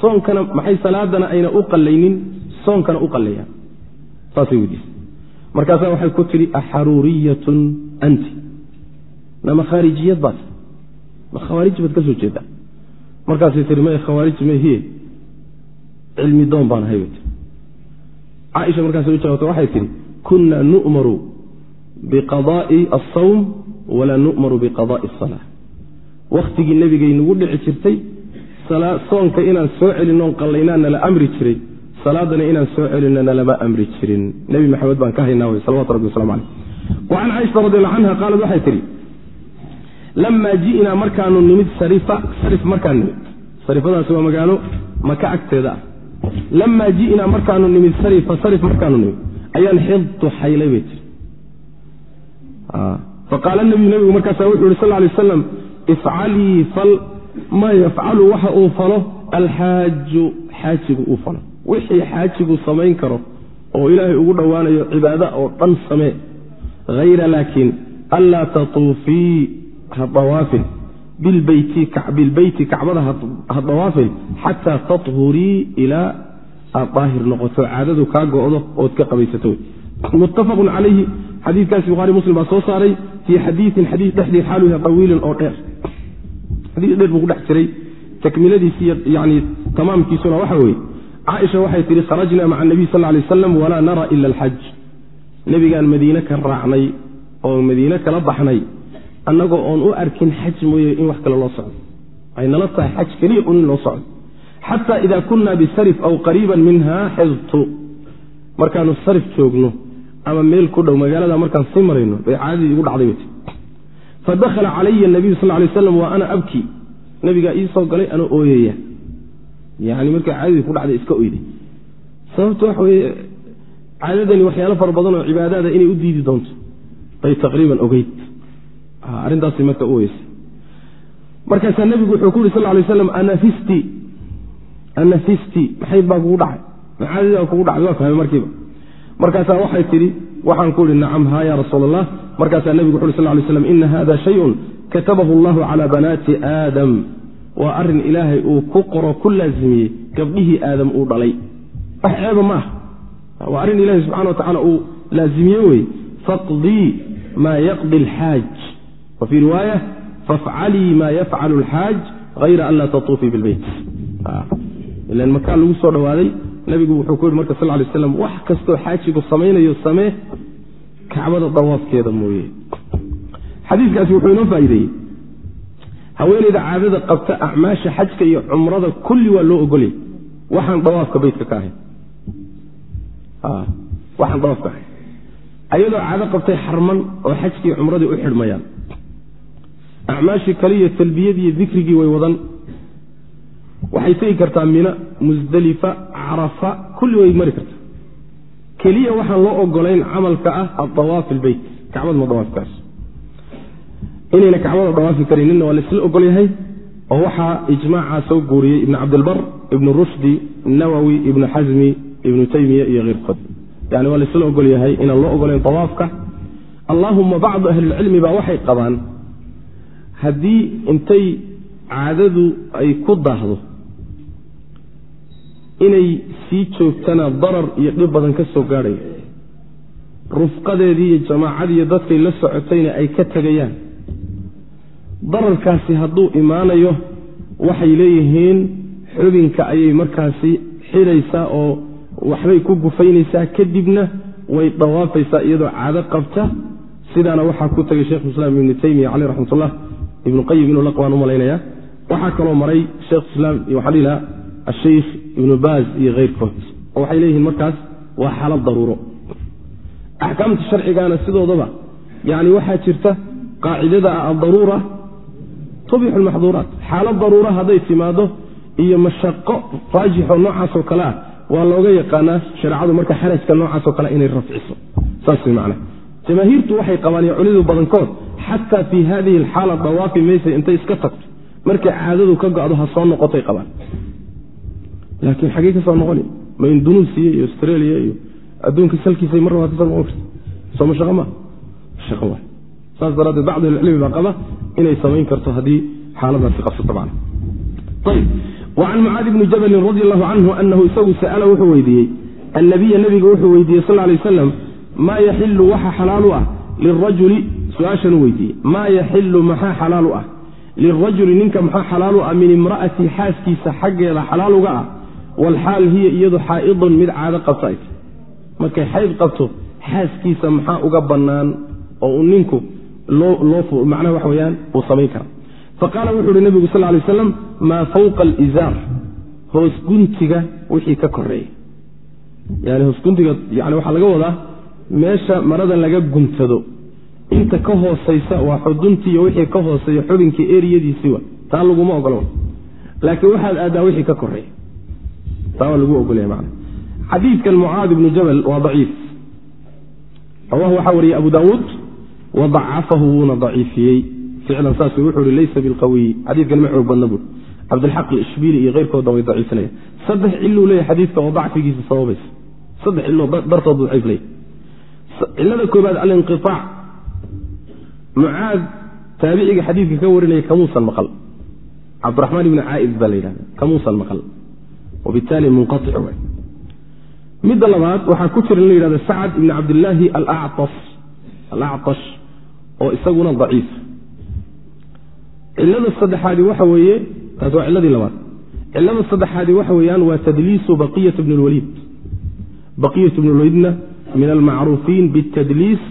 Soonkana maxay salaadana ayna u qallaynin soonkana u qalleeyaan? Saasay weydiisay. Markaasaa waxay ku tidhi axaruuriyatun anti. Nama khaarijiyad baad. Ma khawaarij baad ka soo jeedaa markaasay tii may khawaarij mahiye cilmi doon baan ahay bay tii caaisha markaasay u jawaabta waxay tihi kunna nu'maru biqadaa'i asawm walaa nu'maru biqadaa'i asala wakhtigii nebigay nagu dhici jirtay soonka inaan soo celinnoon qallaynaa nala amri jiray salaadana inaan soo celinno nalama amri jirin. Nebi maxamed baan ka haynaa wey salawatu rabbi waslamu caleyh wa can caaisha radi allahu canha qaalad waxay tihi lamaa ji'naa markaanu nimid sarif markaan nimid sarifadaasi waa magaalo maka agteeda ah lamaa ji'naa markaanu nimid sarifa sarif markaanu nimid ayaan xidtu xaylay bay tiri faqaala nabiyu nabigu markaasa wuxuu yihi sal lay aslam ifcalii fal ma yafcalu waxa uu falo alxaaju xaajigu uu falo wixii xaajigu samayn karo oo ilaahay ugu dhowaanayo cibaada oo dhan samee hayra laakiin anlaa tatuufii ha dawaafin bilbeyti kacbada ha dawaafin xataa tahurii ilaa aad daahir noqoto caadadu kaa go'do ood ka qabaysato. Muttafaqun calayhi xadiikaasi buhari muslim baa soo saaray fii xadiiin xadii dhexdii xaalu yahay awiilin oo dheer. Xadiis dheer buu ku dhex jiray takmiladiisi yani tamaamkiisuna waxa weeye caaisha waxay tihi kharajna maca nabiy sal lay aslam walaa nara ila alxaj nebigaan madiine ka raacnay oo madiine kala baxnay annagoo oon u arkin xaj mooye in wax kale loo socdo. Ay nala tahay xaj keliya un in loo socdo. Xata ida kuna bisarif aw qariiban minha xidtu markaanu sarif joogno ama meel ku dhow magaalada markaan sii marayno bay caadadii igu dhacday wt fadakhala calaya nabiyu sal lay aslam wa ana abki. Nabigaa ii soo galay anoo ooyaya yani markay caadadii ku dhacday iska oyday sababto waxa weye caadadani waxyaalo fara badan oo cibaadaada inay u diidi doonto bay taqriiban ogeyd arrintaas marka u weysay markaasaa nebigu wuxuu ku yuri sal lay slam anafisti anafisti. Maxay baa kugu dhacay? Macaadadii baa kugu dhacday waa fahmay markiiba. Markaasaa waxay tidhi waxaan ku ihi nacam haa ya rasuul allah markaasaa nebigu wuxu uri sal lay slam ina hada shayun katabahu allahu cala banaati aadam. Waa arrin ilaahay uu ku qoro ku laazimiyey gabdhihii aadam uu dhalay. Wax ceeba ma ah. Waa arrin ilahi subxana wa tacala uu laazimiye wey faqdii maa yaqdi alxaaj wa fii riwaaya fafcalii maa yafcalu alxaaj hayra an laa tatuufii bilbeyt ilan makaa lagu soo dhowaaday nabigu wuxuu ku yihi marka sal lay slam wax kastoo xaajigu samaynayo samee kacbada dawaafkeeda mooye. Xadiikaasi wuxuu inoo faa'ideeyey haweeneyda caadada qabta acmaasha xajka iyo cumrada kulli waa loo ogolya waxaan dawaafka beytka ka ahayn waxaan dawaafka ahayn ayadoo caado qabtay xarman oo xajkii cumradii u xidhmayaan acmaashii kale iyo talbiyadii dikrigii way wadan. Waxay tegi kartaa mina musdalifa carafa kulli way mari kartaa. Keliya waxaan loo ogolayn camalka ah adawaaf ilbeyt kacbad ma inayna kacbada dawaafi karinina waa laisla ogol yahay oo waxaa ijmaacaa soo guuriyey ibn cabdilbar ibnu rushdi nawowi ibnu xasmi ibnu taymiya iyo keyrkood yani waa laisla ogol yahay inaan loo ogolayn dawaafka. Allaahuma bacdu ahlilcilmi baa waxay qabaan haddii intay caadadu ay ku daahdo inay sii joogtana darar iyo dhib badan ka soo gaadhayo rufqadeedii iyo jamaacadiiyo dadkay la socotayna ay ka tegayaan. Dararkaasi hadduu imaanayo waxay leeyihiin xubinka ayay markaasi xidhaysaa oo waxbay ku gufaynaysaa. Kadibna way dawaafaysaa iyadoo caado qabta. Sidaana waxaa ku tegay shekhuislaam ibnu taymiya caleyh raxmatullah ibnu qayim inuu u malaynaya waxaa kaloo maray shekhuislaam iyo waxaa dhihi lahaa asheykh ibnu baaz iyo keyrkood. Oo waxay leeyihiin markaas waa xaalad daruuro. Axkaamta sharcigaana sidoodaba yani waxaa jirta qaacidada ah adaruura tubixu lmaxduuraat xaalad daruura hadday timaado iyo mashaqo raajixoo noocaasoo kale ah waa looga yaqaanaa shareecadu marka xarajka noocaasoo kale inay rafciso saas way macna jamaahiirtu waxay qabaan iyo culidu badankood xataa fii hadihi alxaala dawaafi maysa intay iska tagto. Markay caadadu ka go-do ha soo noqotay qabaan laakiin xaggey ka soo noqoni? Ma indunuusiya iyo australia iyo adduunka salkiisa mar waa ka soo noqon karta soo mashaqo maa mashaqo waa saas daraaddeed bacd ahlicilmi baa qaba inay samayn karto haddii xaaladaasi qabsato macna wacan mucaadi bni jabalin radi allahu canhu anahu isagu sa'ala wuxuu weydiiyey annabiya nebiga wuxuu weydiiyey sal lay wasalam maa yaxilu waxa xalaalu ah lirajuli su'aashanuu weydiiyey maa yaxilu maxaa xalaalu ah? Lirajuli ninka maxaa xalaalu ah? Min imra'ati xaaskiisa xaggeeda xalaaluga ah? Walxaal hiya iyadu xaa'idun mid caado qabta ay markay xayd qabto xaaskiisa maxaa uga bannaan oo uu ninku macnaha wax weyaan uu samayn kara faqaala wuxuu uhi nebigu sal lay aslam maa fawqa alizaar? Hoos guntiga wixii ka koreeya yani hoos yani waxaa laga wadaa meesha marada laga guntado inta ka hoosaysa waa xuduntiiyo wixii ka hooseeya xubinkii eriyadiisii wa taa laguma ogolo. Laakiin waxaad aadaa wixii ka koreeya taa waa lagu ogolya man xadiidkan mucaad ibnu jabal waa daciif. Rawahu waxaa wariyey abu daawuud wadacafahu wuuna daciifiyey. Ficlan saas wuxuu ihi laysa bilqawiyi xadiidkan ma xoog badna buui cabdilxaq ishbiili iyo keyrkooda way daciifinaya saddex ciluu leeyahy xadiidka oo dacfigiisa sababaysa saddex cilo dartood daciif leeyahy cilada koobaad alinqiaac mucaad taabiciga xadiidka ka warinaya kamuusan maqal. Cabdiraxmaan ibni caaid baa la yidhahda kamuusan maqal. Wabitaali munqaic waay midda labaad waxaa ku jira in la yidhahda sacad ibni cabdillaahi alactash oo isaguna daciif. Cilada saddexaadi waxa weeye taas waa ciladii labaad. Cilada saddexaadi waxa weeyaan waa tadliisu baqiyat bn lwaliid baqiyat bn lwaliidna min almacruufiin bاtadliis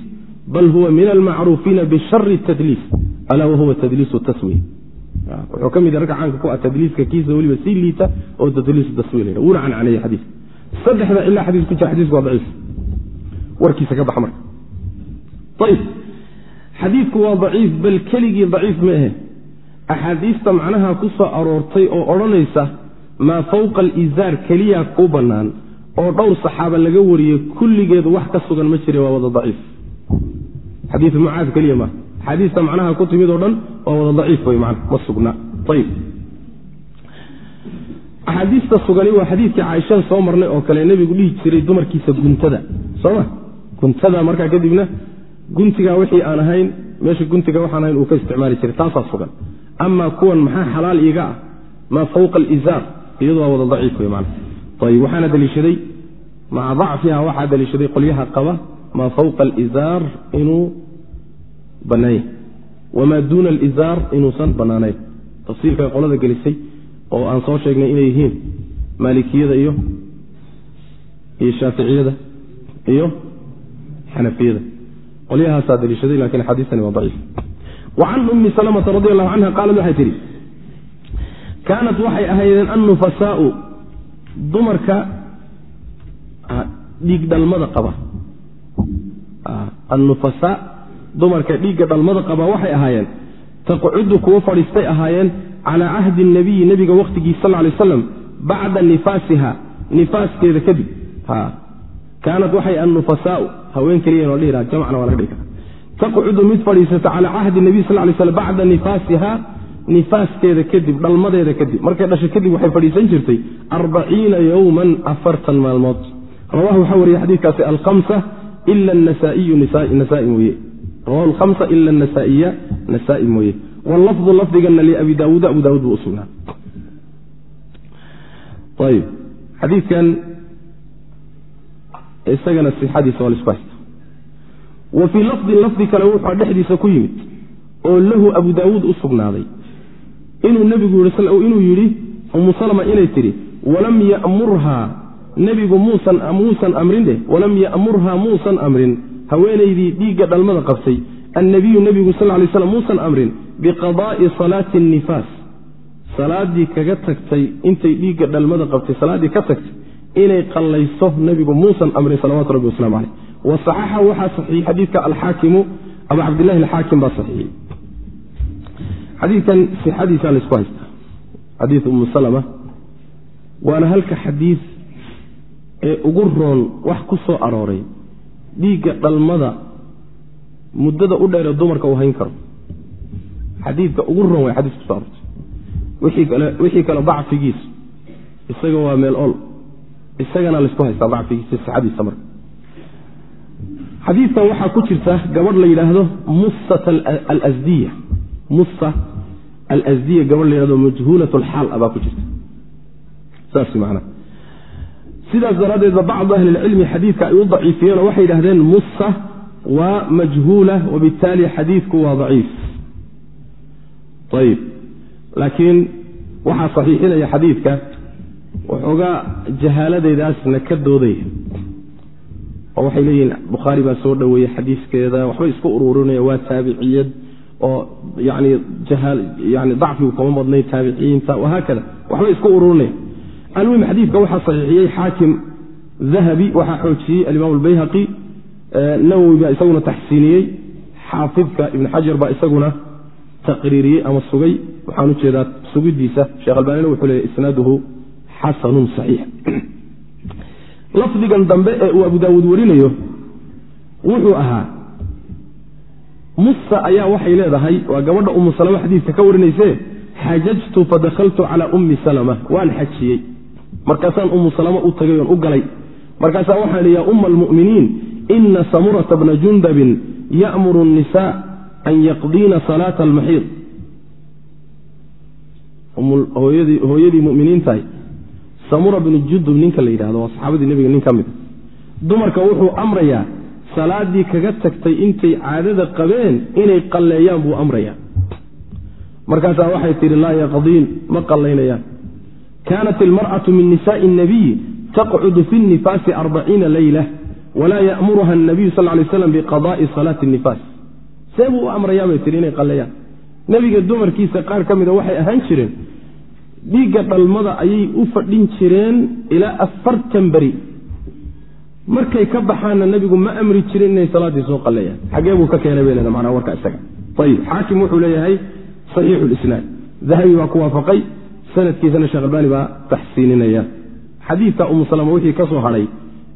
bal huwa min almacruufiina bishari tadliis alaa wahuwa tadliisu taswiya wuxuu ka mid ragga caanka ku ah tadliiska kiisa weliba sii liita oo tadliisu taswiya la wuuna cancaneeye xadiis saddexda ilaa xadiis ku jira xadiisku waa daciif warkiisa ka bax marka ayib xadiidku waa daciif bal keligii daciif ma ahe axaadiista macnaha ku soo aroortay oo odhanaysa maa fawqa alizaar keliya kuu bannaan oo dhowr saxaaba laga wariyey kulligeed wax ka sugan ma jire waa wada daciif xadiiu mucaad keliya maaha axaadiista macnaha ku timid oo dhan waa wada daciif wey man ma sugna. Ayib axaadiista sugani waa xadiidkii caaishaan soo marnay oo kale nebigu dhihi jiray dumarkiisa guntada sooma guntada markaa kadibna guntiga wixii aan ahayn meesha guntiga waxaan ahayn uu ka isticmaali jiray taasaa sugan. Amaa kuwan maxaa xalaal iiga ah? Maa fawqa alizaar iyadu wada daciif wey man ayib waxaana daliishaday maca dacfiha waxaa daliishaday qolyaha qaba maa fawqa alizaar inuu bannaanya wamaa duuna alizaar inuusan bannaanayn tafsiilka qolada gelisay oo aan soo sheegnay inay yihiin maalikiyada iyo iyo shaaficiyada iyo xanafiyada qolyahaasaa daliishaday laakiin axaadiistani waa daciif wa can ummi salamata radi allahu canha qaalad waxay tidhi kaanat waxay ahaydeen annufasaau dumarka dhiig dhalmada qaba annufasaa dumarka dhiigga dhalmada qaba waxay ahaayeen taqcudu kuwo fadhiistay ahaayeen calaa cahdi nabiyi nebiga wakhtigii sal lay aslam bacda nifaasiha nifaaskeeda kadib. Kaanat waxay annufasaau haween keliya noo dhihi laha waa laga dhigi kara taqcudu mid fadhiisata calaa cahdi nabiy sal lay slam bacda nifaasiha nifaaskeeda kadib dhalmadeeda kadib. Markay dhashay kadib waxay fadhiisan jirtay arbaciina yowman afartan maalmood. Rawahu waxaa wariyey xadiikaasi alhamsa ila anasaiyu nasaai mooye rawahu alhamsa ila anasaa'iya nasaai mooye wallafdu lafdigana liabi daawuud abu daawuud buu usugnaa ayib xadiidkan isagana sixadiisa waa la isku haysta wa fii lafdin lafdi kale wuxuu dhexdiisa ku yimid oo lahu abu daawuud u sugnaaday inuu nebigu inuu yidhi umu salma inay tidhi walam yamurhaa nebigu muusan amrin dheh walam ya'murhaa muusan amrin. Haweenaydii dhiigga dhalmada qabtay. Annabiyu nebigu sal lay slam muusan amrin. Biqadaa'i salaati nifaas. Salaaddii kaga tagtay intay dhiigga dhalmada qabtay salaaddii ka tagtay inay qallayso nebigu muusan amrin salawatu rabbi waslamu caleyh wa saxaxa waxaa saxiixiyey xadiidka alxaakimu abu cabdillahi alxaakim baa saxiixiyey xadiidkan sixadiisaa laysku haystaa xadiid umu salama. Waana halka xadiid ee ugu roon wax ku soo arooray dhiigga dhalmada muddada u dheeree dumarka uu hayn karo. Xadiidka ugu roon way xadiis kuso aroortay wixii kale dacfigiisu isaga waa meel ol isagana laysku haystaa dacfigiisa sixadiisa marka xadiidkan waxaa ku jirta gabadh la yidhaahdo musat alasdiya musa alasdiya gabadh la yidhahdo majhuulat lxaal a baa ku jirta. Saas macnaa sidaas daraaddeed ba bacdu ahli lcilmi xadiidka ay u daciifiyeenoo waxay yidhahdeen musa waa majhuula wabittaali xadiidku waa daciif. Ayib laakiin waxaa saxiixinaya xadiidka waxoogaa jahaaladeedaasna ka doodaya oo waxay leeyihiin bukhaari baa soo dhoweeyey xadiiskeeda waxbay isku ururinaya waa taabiciyad oo yani dacfigu kama badnay taabiciyiinta wahaakada waxbay isku ururinaya almuhim xadiidka waxaa saxiixiyey xaakim dahabi waxaa xoojiyey alimaam albayhaqi nawowi baa isaguna taxsiiniyey xaafidka ibn xajar baa isaguna taqriiriyey ama sugay. Waxaan u jeedaa sugidiisa sheekh albaanina wuxuu leeyahy isnaaduhu xasanun saxiix. Lafdigan dambe ee uu abu daawuud warinayo wuxuu ahaa musa ayaa waxay leedahay waa gabadha umu salama xadiidka ka warinayse xajajtu fadakaltu calaa ummi salama waan xajiyey markaasaan umu salama u tagay oon u galay. Markaasaa waxaan ihi yaa umma almu'miniin ina samurata bna jundabin ya'muru الnisa an yaqdiina salaata almaxiid hooyadii muminiintahay samura bnu jundub ninka la yidhahdo waa saxaabadii nebiga nin ka mid dumarka wuxuu amrayaa salaadii kaga tagtay intay caadada qabeen inay qalleeyaan buu amrayaa. Markaasaa waxay tidhi laa yaqdiin ma qallaynayaan kaanat ilmar'atu min nisaai nabiyi taqcudu fi nifaasi arbaciina leyla walaa ya'muruha anabiyu sal lay slam biqada'i salaati nifaas see buu u amrayaa bay tihi inay qalleeyaan nebiga dumarkiisa qaar ka mida waxay ahaan jireen dhiigga dhalmada ayay u fadhin jireen ilaa afartan beri markay ka baxaanna nebigu ma amri jirin inay salaaddii soo qalleeyaan xagee buu ka keenay bay leeda manaa warka isaga ayib xaakim wuxuu leeyahay saxiixu lisnaad dahabi baa ku waafaqay sanadkiisana sheekh albaani baa taxsiininaya. Xadiidka umu salama wixii ka soo hadhay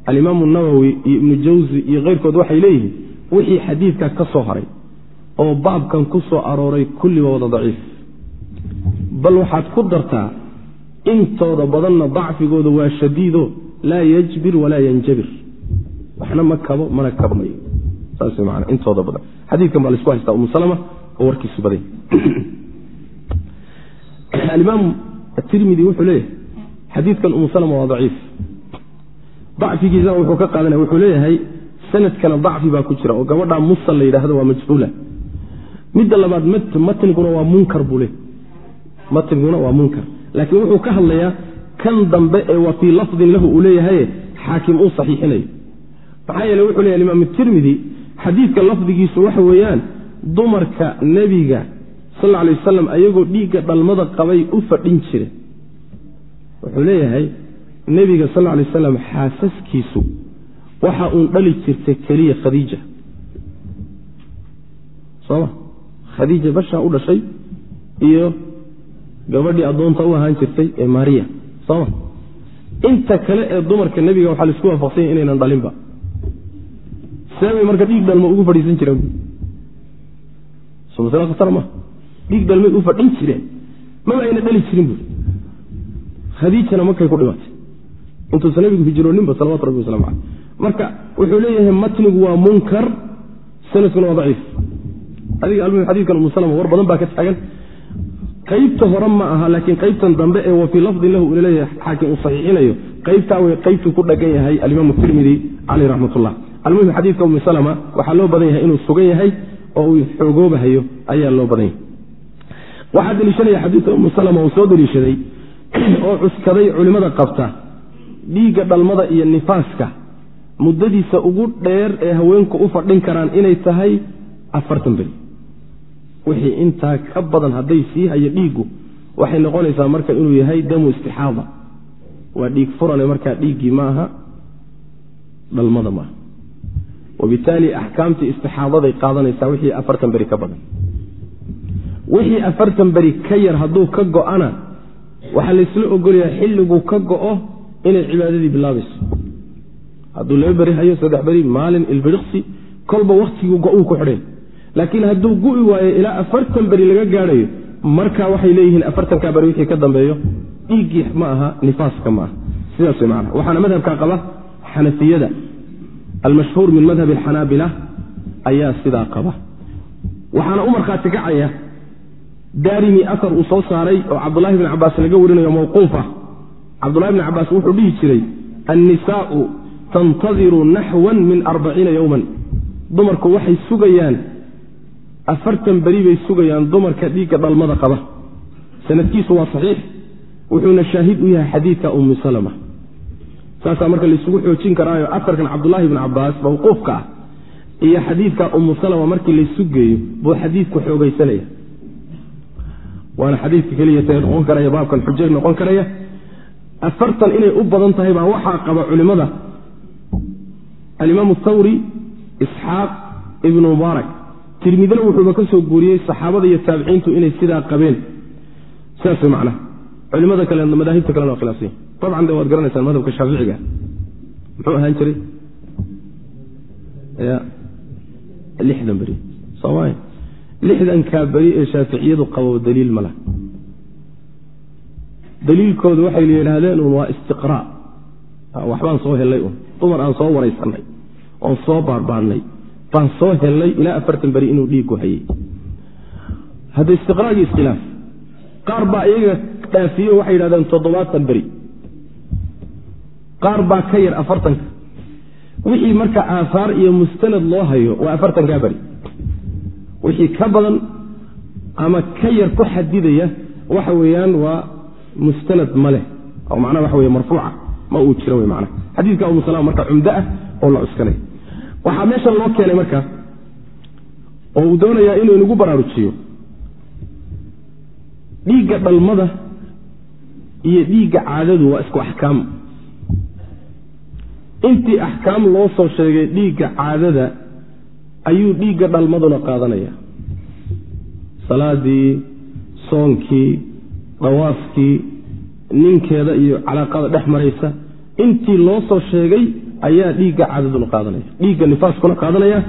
alimaamu nawowi iyo ibnu jawsi iyo keyrkood waxay leeyihiin wixii xadiidka ka soo haray oo baabkan ku soo arooray kulliba wada daciif. Bal waxaad ku dartaa intooda badanna dacfigooda waa shadiido laa yajbir walaa yanjabir. Waxna ma kabo mana kabmayo saas man intooda badan. Xadiidkan baa la isku haystaa umu salama oo warkiisu baday atirmidi wuxuu leeyahay xadiidkan umu salama waa daciif. Dacfigiisana wuxuu ka qaadanaya wuxuu leeyahay sanadkana dacfi baa ku jira oo gabadhaa musal la yidhahdo waa majhuula. Midda labaad matniguna waa munkar buu le matniguna waa munkar. Laakiin wuxuu ka hadlayaa kan dambe ee wa fii lafdin lahu uu leeyahaye xaakim uu saxiixinayo. Maxaa yeele wuxuu leeyahy imaam tirmidi xadiidka lafdigiisu waxa weeyaan dumarka nebiga sal alay wasalam ayagoo dhiigga dhalmada qabay u fadhin jire. Wuxuu leeyahay nebiga sal alay wasalam xaasaskiisu waxa uun dhali jirtay keliya khadiija. Sooma khadiija bashaa u dhashay iyo gabadhii addoonta u ahaan jirtay ee maariya. Sooma inta kale ee dumarka nebiga waxaa la isku waafaqsanya inaynan dhalinba. Seebay marka dhiig dhalmo ugu fadhiisan jireen. Smasle khatar ma dhiig dhalmay u fadhin jireen. Maba ayna dhali jirin buui khadiijana markay ku dhimatay. Intuusa nabigu hijrooninba salawatu rabbi waslamu caleyh marka wuxuu leeyahay matnigu waa munkar sanadkuna waa daciif. Adiga almuhim xadiidkan umu salama war badan baa ka taagan. Qaybta hore ma aha laakiin qaybtan dambe ee wa lafdin lahu ula leeyahay xaakim uu saxiixinayo qaybtaa way qaybtuu ku dhagan yahay alimaam tirmidi caleyh raxmatullah. Almuhim xadiidka umu salama waxaa loo badan yahay inuu sugan yahay oo uu xoogoobahayo ayaa loo badan yahay waxaa deliishanaya xadiidka umu salama uu soo deliishaday oo cuskaday culimmada qabta dhiigga dhalmada iyo nifaaska muddadiisa ugu dheer ee haweenku u fadhin karaan inay tahay afartan beri. Wixii intaa ka badan hadday sii hayo dhiiggu waxay noqonaysaa marka inuu yahay damu istixaada. Waa dhiig furane markaa dhiiggii ma aha dhalmada maaha wabitaali axkaamtii istixaadaday qaadanaysaa wixii afartan beri ka badan wixii afartan beri ka yar hadduu ka go-ana waxaa laysla ogolyaha xilliguu ka go-o inay cibaadadii bilaabayso. Hadduu laba beri hayo saddex beri maalin ilbiriqsi kolba wakhtiguu go-uu ku xidhay. Laakiin hadduu gu'i waayo ilaa afartan beri laga gaadhayo markaa waxay leeyihiin afartankaa beri wixii ka dambeeyo dhiiggii ma aha nifaaska ma aha. Sidaas way macana waxaana madhabkaa qaba xanafiyada. Almashhuur min madhab alxanaabila ayaa sidaa qaba. Waxaana u markhaati kacaya daarimi asar uu soo saaray oo cabdulahi bni cabaas laga warinayo mawquufa cabdulahi bni cabaas wuxuu dhihi jiray annisaau tantadiru naxwan min arbaciina yowman dumarku waxay sugayaan afartan beri bay sugayaan dumarka dhiigga dhalmada qaba. Sanadkiisu waa saxiix wuxuuna shaahid u yahay xadiidka ummi salama. Saasaa marka laysugu xoojin karaayo afarkan cabdulaahi bni cabaas mawquufka ah iyo xadiidka ummu salama markii laysu geeyo buu xadiidku xoogaysanaya waana xadiidka keliyatee noqon karaya baabkan xujo noqon karaya. Afartan inay u badan tahay baa waxaa qaba culimmada alimaam thawri isxaaq ibnu mubaarak. Tirmidina wuxuuba ka soo guuriyey saxaabada iyo taabiciintu inay sidaa qabeen. Way macnaha. Culimada kale madaahibta kalena waa khilaafsanya dabcan de waad garanaysaan madhabka shaaficiga. Muxuu ahaan jiray? Ya lixdan beri. Soomaya lixdankaa beri ee shaaficiyadu qabo daliil ma laha. Daliilkoodu waxay yidhaahdeen un waa istiqraa. Waxbaan soo helay un dumar aan soo waraysanay oon soo baarbaarnay baan soo helnay ilaa afartan beri inuu dhiigu hayay. Hadda istiqraagii iskhilaaf. Qaar baa iyaga dhaafiyo waxay yidhahdeen toddobaatan beri. Qaar baa ka yar afartanka. Wixii marka aahaar iyo mustanad loo hayo waa afartankaa beri wixii ka badan ama ka yar ku xadidaya waxa weeyaan waa mustanad ma leh. Oo macnaha waxa wey marfuuca ma uu jiro wey macnaha xadiidka umu salama marka cumdo ah oo la cuskanay. Waxaa meeshan loo keenay marka oo uu doonayaa inuu inagu baraarujiyo. Dhiigga dhalmada iyo dhiigga caadadu waa isku axkaam. Intii axkaam loo soo sheegay dhiigga caadada ayuu dhiigga dhalmaduna qaadanaya. Salaadii soonkii dawaafkii ninkeeda iyo calaaqada dhex maraysa intii loo soo sheegay ayaa dhiigga caadaduna qaadanaya. Dhiigga nifaaskuna qaadanaya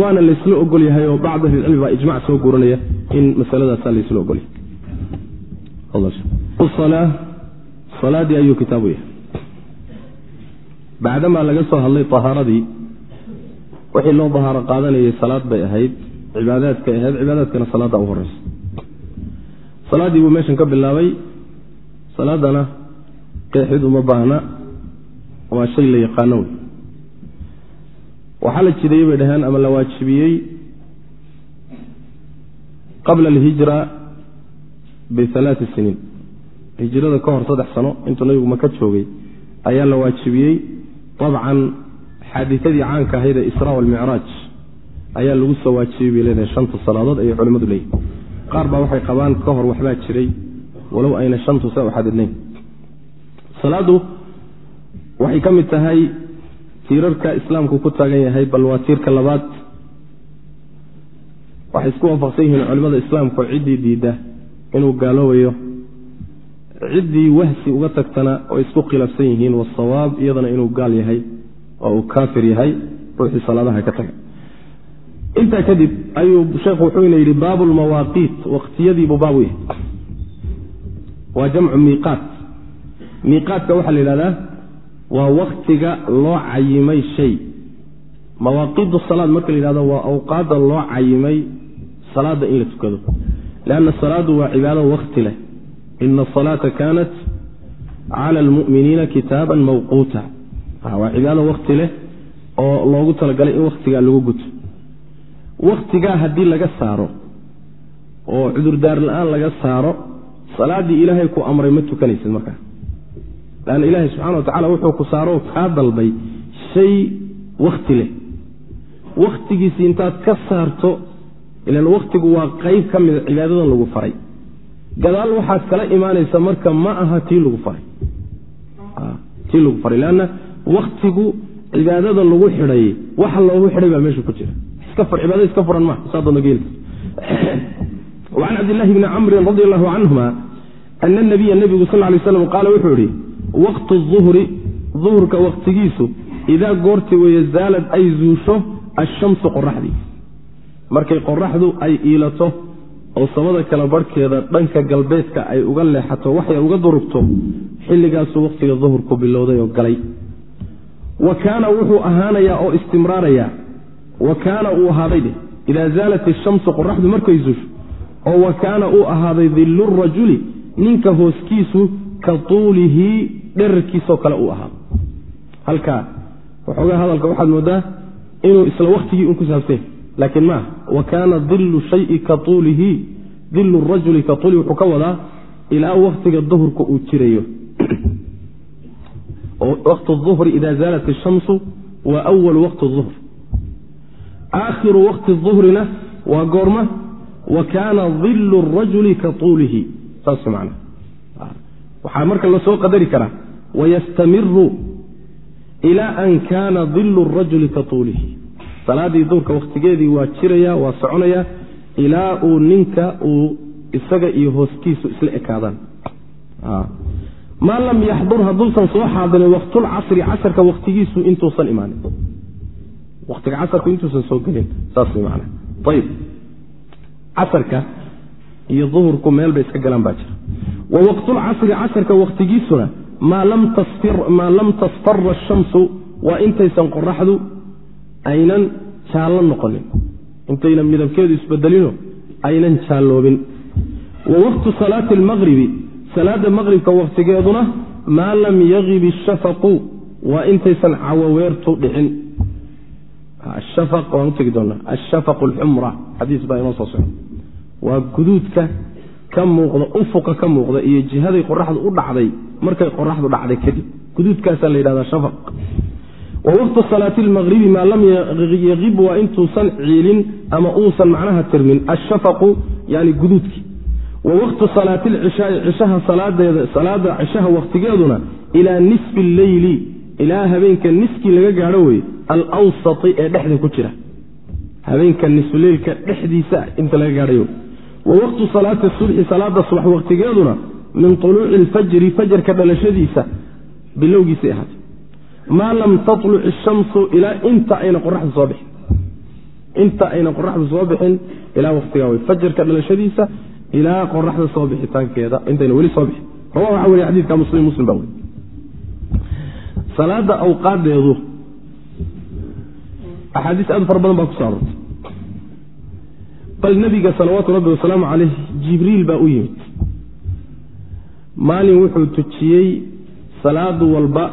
waana laysla ogol yahay oo bacd ahlicilmi baa ijmac soo guuranaya in masaladaasa laysla ogolyahay salaadii ayuu kitaabu yahay. Bacdamaa laga soo hadlay ahaaradii wixii loo dahaaro qaadanayay salaad bay ahayd cibaadaadkay ahayd cibaadaadkana salaadda u horeysa salaaddii buu meeshan ka bilaabay salaadana qeexid uma baahna waa shay la yaqaano wey. Waxaa la jideeyey bay dhaheen ama la waajibiyey qabla alhijra bialaai siniin. Hijrada ka hor saddex sano intuu nabigu maka joogay ayaa la waajibiyey dabcan xaaditadii caanka ahayd ee isra walmicraaj ayaa lagu soo waajibiyey bay leedahay shanta salaadood ayay culimmadu leeyihiin qaar baa waxay qabaan ka hor waxbaa jiray walow ayna shantu saa u xadidnayn. Salaaddu waxay ka mid tahay tiirarka islaamku ku taagan yahay bal waa tiirka labaad. Waxay isku waafaqsan yihiin culimmada islaamku ciddii diidda inuu gaaloobayo. Ciddii wahsi uga tagtana oo isku khilaafsan yihiin wasawaab iyadana inuu gaal yahay oo uu kaafir yahay ruuxii salaadaha ka taga. Intaa kadib ayuu sheekhu wuxuuna yidhi baabu lmawaaqiit waqtiyadiibuu baabu yahay waa jamcu miiqaat. Miiqaatka waxaa la yidhahdaa waa waktiga loo cayimay shay. Mawaaqiidu salaad marka la yidhahdo waa awqaadda loo cayimay salaadda in la tukado. Leanna salaaddu waa cibaado wakti leh. Ina asalaata kaanat cala almu'miniina kitaaban mawquuta waa cibaado wakti leh oo loogu talagalay in wakhtigaa lagu guto. Wakhtigaa haddii laga saaro oo cudurdaar la'aan laga saaro salaaddii ilaahay ku amray ma tukanaysid markaa. Lanna ilaahay subxana wa tacala wuxuu ku saaroo kaa dalbay shay wakhti leh. Wakhtigiisi intaad ka saarto ilan wakhtigu waa qayb ka mida cibaadadan lagu faray. Gadaal waxaad kala imaanaysa marka ma aha tii lagu faray. Tii lagu faray. Leanna wakhtigu cibaadada lagu xidhay waxa loogu xidhay baa meesha ku jira. Cibaada iska furan ma wacan cabdillahi bni camrin radi allahu canhuma ana nabiya nebigu sal lay slam qaala wuxuu ihi waqtu uhri duhurka wakhtigiisu idaa goorti weeye zaalad ay zuusho ashamsu qoraxdii markay qoraxdu ay iilato oo samada kala barhkeeda dhanka galbeedka ay uga leexato waxay uga durugto xilligaasuu wakhtiga duhurku bilowday oo galay wa kaana wuxuu ahaanayaa oo istimraarayaa. Wa kaana uu ahaaday dheh. Idaa zaalat ishamsu qoraxdu markay zuusho oo wa kaana uu ahaaday dillu rajuli ninka hooskiisu ka tuulihi dherarkiisoo kale uu ahaado halkaa waxoogaa hadalka waxaad moodaa inuu isla wakhtigii un ku saabsanya laakiin maaha wa kaana dillu shayi ka tuulihi dillu rajuli ka tuulihi wuxuu ka wadaa ilaa wakhtiga duhurka uu jirayo waqt uhri ida zaalat ishamsu wa walu waqti uhr aakhiru waqti uhrina waa goorma wa kaana dillu rajuli ka tuulihi saas man waxaa marka la soo qadari karaa wayastamiru ila an kaana dillu rajuli ka tuulihi salaadii duurka wakhtigeedii waa jiraya waa soconaya ilaa uu ninka uu isaga iyo hooskiisu isla ekaadaan maa lam yaxdur hadduusan soo xaadirin waqtulcasri casarka wakhtigiisu intuusan imaanin. Watiga casarku intuusan soo gelin saas man ayib casarka iyo duhurku meel bay iska galaan baa jira. Wa waqtulcasri casarka wakhtigiisuna maa lam tasfara ashamsu waa intaysan qoraxdu aynan jaallo noqonin. Intaynan midabkeedu isbedelino aynan jaalloobin. Wa waqtu salaati almaqribi salaada maqribka wakhtigeeduna maa lam yagib ishafaqu waa intaysan cawaweertu dhicin. Waan utegi doonaa. Ashafaq alxumra xadiis baa inoo soo socda. Waa guduudka ka muuqda ufuqa ka muuqda iyo jihaday qoraxdu u dhacday markay qoraxdu dhacday kadib. Guduudkaasaa la yidhahdaa shafaq. Wa waqtu salaati lmaqribi maa lam yaqib waa intuusan ciilin ama uusan macnaha tirmin. Ashafaqu yani guduudki wa waqtu salaati lcishaai cishaha salaada cishaha waqtigeeduna ilaa nisfi alleyli ilaa habeenka niskii laga gaadho wey alwsati ee dhexda ku jira habeenka nisfuleylka dhexdiisa inta laga gaadhayo wa waqtu salaati subxi salaada subax waqtigeeduna min tuluuci lfajri fajarka dhalashadiisa bilowgiisay ahaatay maa lam tatluc ishamsu ilaa inta ayna qoraxdu soo bixin inta ayna qoraxdu soo bixin ilaa waqtigaa wey fajarka dhalashadiisa ilaa qoraxda soo bixitaankeeda intayna weli soo bixin. Rawa waxaa weriye xadiidka muslim muslim baa weri salaada awqaadeedu axaadiis aad fara badan baa kuso aroortay. Bal nebiga salawaatu rabbi wasalaamu caleyh jibriil baa u yimid. Maalin wuxuu tujiyey salaadu walba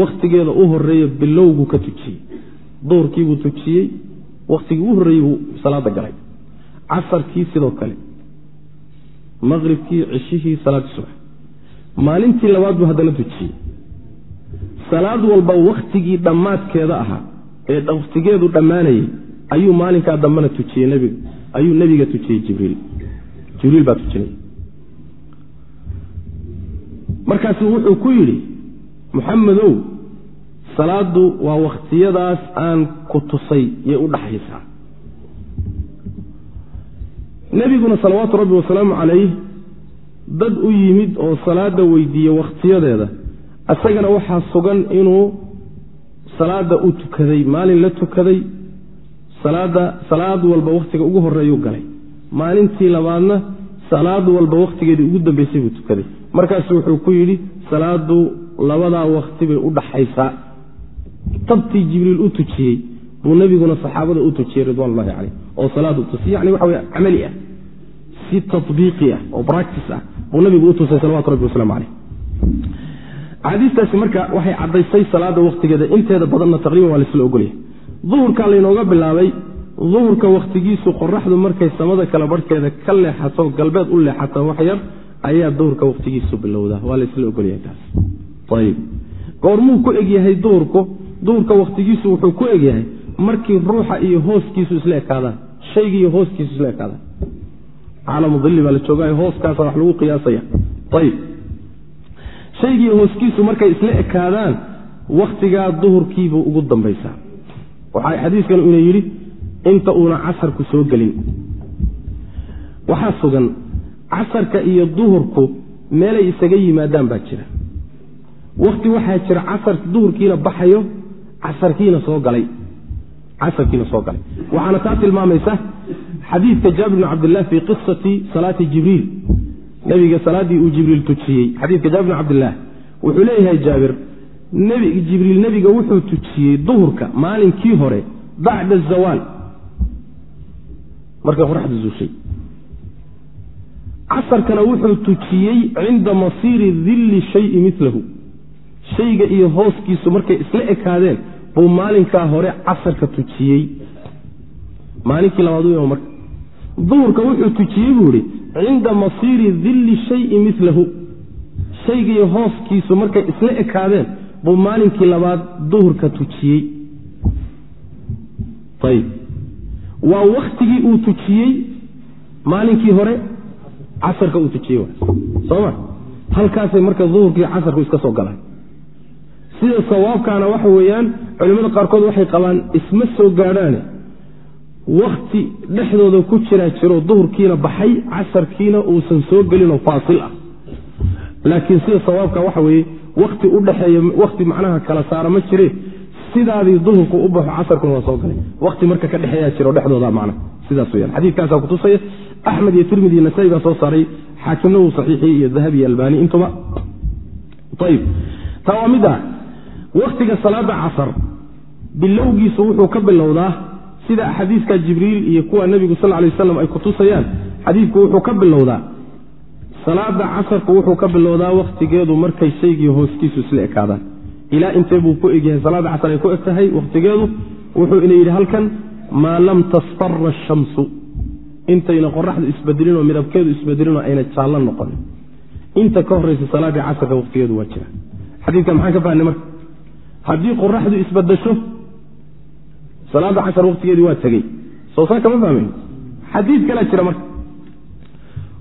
wakhtigeeda u horreeya bilowgu ka tujiyey. Duhurkiibuu tujiyey wakhtigii u horreeyey buu salaada galay casarkii sidoo kale maqribkii cishihii salaaddii subax maalintii labaad buu haddana tujiyey salaad walba wakhtigii dhammaadkeeda ahaa ee wakhtigeedu dhammaanayay ayuu maalinkaa dambena tujiyey nbiga ayuu nebiga tujiyey jibriil. Jibriil baa tujinaya markaasu wuxuu ku yidhi muxamedow salaadu waa wakhtiyadaas aan ku tusay yay u dhaxaysaa nebiguna salawaatu rabbi wasalaamu calayh dad u yimid oo salaada weydiiye wakhtiyadeeda isagana waxaa sugan inuu salaada u tukaday maalin la tukaday. Salaada salaad walba wakhtiga ugu horeeyuu galay. Maalintii labaadna salaad walba wakhtigeedii ugu dambeysay buu tukaday. Markaasu wuxuu ku yidhi salaadu labadaa wakti bay u dhaxaysaa. Tabtii jibriil u tujiyey buu nebiguna saxaabada u tujiyey ridwanullahi caleyh oo salaadu tusiy yani waxa wey camali ah si tabiiqi ah oo bractis ah buu nabigu u tusay salawatu rabbi waslamu caleyh axaadiistaasi marka waxay caddaysay salaada wakhtigeeda inteeda badanna taqriban waa laisla ogolyahay. Duhurkaa laynooga bilaabay duhurka wakhtigiisu qoraxdu markay samada kale barhkeeda ka leexato galbeed u leexato wax yar ayaa duhurka wakhtigiisu bilowdaa waa laysla ogolyahay taas. Ayib. Goormuu ku egyahay duhurku? Duhurka wakhtigiisu wuxuu ku egyahay markii ruuxa iyo hooskiisu isla ekaadaan shayga iyo hooskiisu isla ekaadaan. Caalamu dilli baa la joogayo hooskaasa wax lagu qiyaasaya. Ayib shaygii hooskiisu markay isla ekaadaan wakhtigaa duhurkiibuu ugu dambaysaa. Waxaa xadiiskan ina yidhi inta uuna casarku soo gelin. Waxaa sugan casarka iyo duhurku meelay isaga yimaadaan baa jira. Wakhti waxaa jira casar duhurkiina baxayo casarkiina soo galay casarkiina soo galay. Waxaana taa tilmaamaysa xadiidka jaabir bn cabdilah fii qisati salaati jibriil. Nebiga salaaddii uu jibriil tujiyey. Xadiidka jaabir bn cabdilaah wuxuu leeyahay jaabir jibriil nebiga wuxuu tujiyey duhurka maalinkii hore bacda azawaal markay qoraxdu zuushay casarkana wuxuu tujiyey cinda masiiri dilli shayi milahu shayga iyo hooskiisu markay isla ekaadeen buu maalinkaa hore casarka tujiyey. Maalinkii labaad u marka duhurka wuxuu tujiyey buu ihi cinda masiiri dilli shayi milahu shayga iyo hooskiisu markay isla ekaadeen buu maalinkii labaad duhurka tujiyey. Ayb waa waktigii uu tujiyey maalinkii hore casarka uu tujiyey. Soma halkaasay marka duhurkii casarku iska soo galaan sida sawaabkaana waxa weeyaan culimmada qaarkood waxay qabaan isma soo gaadhaane. Wakti dhexdooda ku jiraa jiro duhurkiina baxay casarkiina uusan soo gelinoo faasil ah. Laakiin sida sawaabka waxa weeye wakti u dhexeeya wakti macnaha kala saara ma jire sidaadii duhurku u baxo casarkuna waa soo galay. Wakti marka ka dhexeeyaa jiro dhexdooda macna sidaas weyaan xadiidkaasaa kutusaya axmed iyo tirmidi iyo nasaai baa soo saaray xaakimna wuu saxiixiyey iyo dahabi iyo albani intuba. Ayib taa waa mid ah waktiga salaada casar bilowgiisu wuxuu ka bilowdaa sida axaadiiska jibriil iyo kuwa nebigu sal lay waslam ay kutusayaan xadiidku wuxuu ka bilowdaa. Salaada casarku wuxuu ka bilowdaa wakhtigeedu markay shaygii hooskiisu isla ekaadaan. Ilaa intee buu ku egyahay salaada casar ay ku eg tahay wakhtigeedu wuxuu ina yidhi halkan maa lam tasfara ashamsu intayna qoraxdu isbedelin oo midabkeedu isbedelin oo ayna jaallo noqonin inta ka horraysa salaadii casarka waqtigeedu waa jira. Xadiidka maxaan ka fahnay marka haddii qoraxdu isbedesho salaada casar waqtigeedii waa tegey. Soo saa kama fahmayn xadiid kalaa jira marka.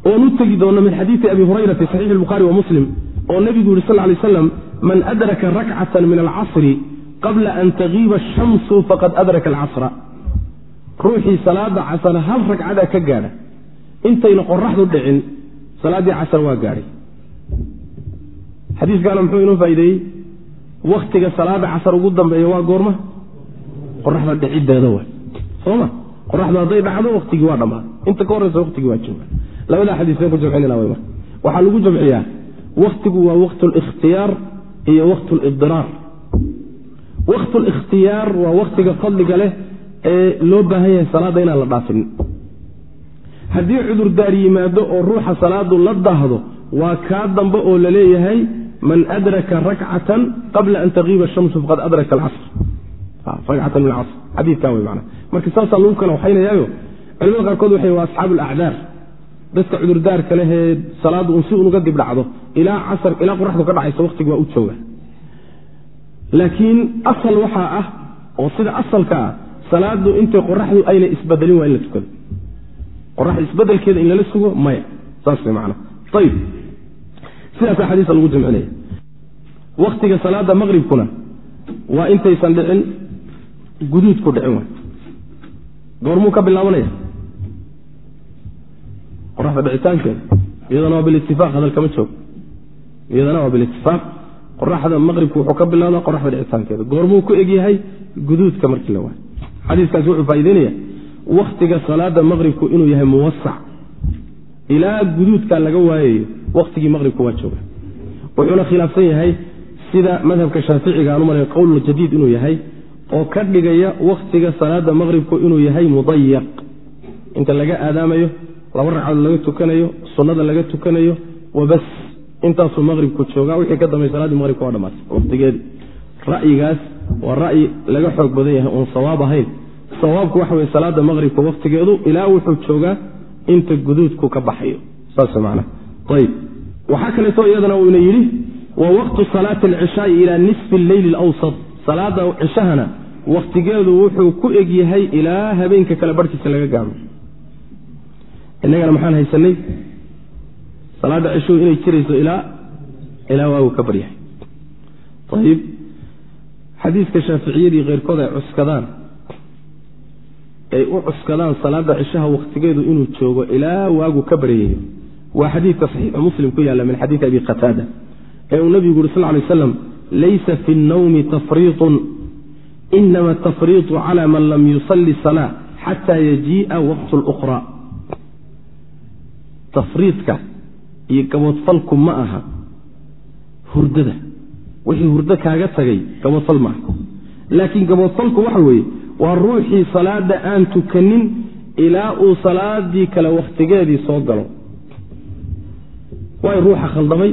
Oon u tegi doono min xadiidi abi hurayra fi saxiixi lbukhaari wa muslim oo nebigu yuri sal lay slam man adraka rakcatan min alcasri qabla an tagiiba ashamsu faqad adraka alcasra ruuxii salaada casar hal ragcada ka gaadha. Intayna qoraxdu dhicin salaaddii casar waa gaadhay. Xadiiskaana muxuu inoo faa'ideeyey waktiga salaada casar ugu dambeeya waa goorma? Qoraxda dhicideeda wa soma qoraxdu hadday dhacdo waktigii waa dhammaaday inta ka horreysa waktigii waa jooga labadaa xadiisbeen ku jamcinana w waxaa lagu jamciyaa waktigu waa waqt likhtiyaar iyo waqt libdiraar waqt likhtiyaar waa waktiga fadliga leh ee loo baahan yahay salaadda inaan la dhaafin. Haddii cudurdaar yimaado oo ruuxa salaadu la daahdo waa kaa dambe oo la leeyahay man adraka rakcatan qabla an tagiiba shamsu faqad adraka alcasr racatan min casr xadiidkaa wey mana marka saasaa lagu kala waxaynayaayo culimada qaarkood waxay waa asxaabu alacdaar dadka cudurdaarka lehee salaaddu un si unuga dib dhacdo ilaa casar ilaa qoraxdu ka dhacaysa waqtigi waa u jooga laakiin asal waxaa ah oo sida asalka ah salaadu intay qoraxdu ayna isbedelin waa in la tukado qoraxda isbedelkeeda in lala sugo maya saas way macana ayib sidaasaa xadiisa lagu jamcinaya waktiga salaada maqribkuna waa intaysan dhicin guduudku dhicin waay goormuu ka bilaabanaya qoraxda dhicitaankeeda iyadana waa bilitifaaq hadal kama joogo iyadana waa bilitifaaq qoraxda maqribku wuxuu ka bilaabdaa qoraxda dhicitaankeeda. Goormuu ku egyahay guduudka markii la waayo. Xadiiskaasi wuxuu faa'ideynaya waktiga salaada maqribku inuu yahay muwasac ilaa guduudka laga waayayo waktigii maqribku waa jooga wuxuuna khilaafsan yahay sida madhabka shaaficiga aan u malay qowluljadiid inuu yahay oo ka dhigaya waktiga salaada maqribku inuu yahay mudayaq inta laga aadaamayo laba ragcadood laga tukanayo sunnada laga tukanayo wabas intaasuu maqribku joogaa wixii ka dambey salaadii maqribka waa dhamaatay. Waqtigeedii ra'yigaas waa ra'yi laga xoog badan yahay oon sawaab ahayn. Sawaabku waxa weye salaada maqribka waktigeedu ilaa wuxuu joogaa inta guduudku ka baxayo. Saas macna ayib waxaa kaleeto iyadana uu ina yidhi wa waqtu salaati alcishaai ilaa nisfi alleyli alawsat salaada cishahana waktigeedu wuxuu ku eg yahay ilaa habeenka kale barhkiisa laga gaaro innagana maxaan haysanay salaada cishuhu inay jirayso ilaa ilaa waagu ka baryahay. Ayib xadiiska shaaficiyadii keyrkood ay cuskadaan ay u cuskadaan salaada cishaha wakhtigeedu inuu joogo ilaa waagu ka baryayo waa xadiidka saxiixu muslim ku yaalla min xadiidi abi qataada ee uu nabigu yuri sal lay slam laysa fi nnawmi tafriiطun inama tafriiطu cala man lam yusalli salaa xata yajii'a waqtu اlأkhra tafriidka iyo gaboodfalku ma aha hurdada wixii hurdo kaaga tagay gaboodfal maaha laakiin gaboodfalku waxa weeye waa ruuxii salaada aan tukanin ilaa uu salaadii kale wakhtigeedii soo galo waay ruuxa khaldamay.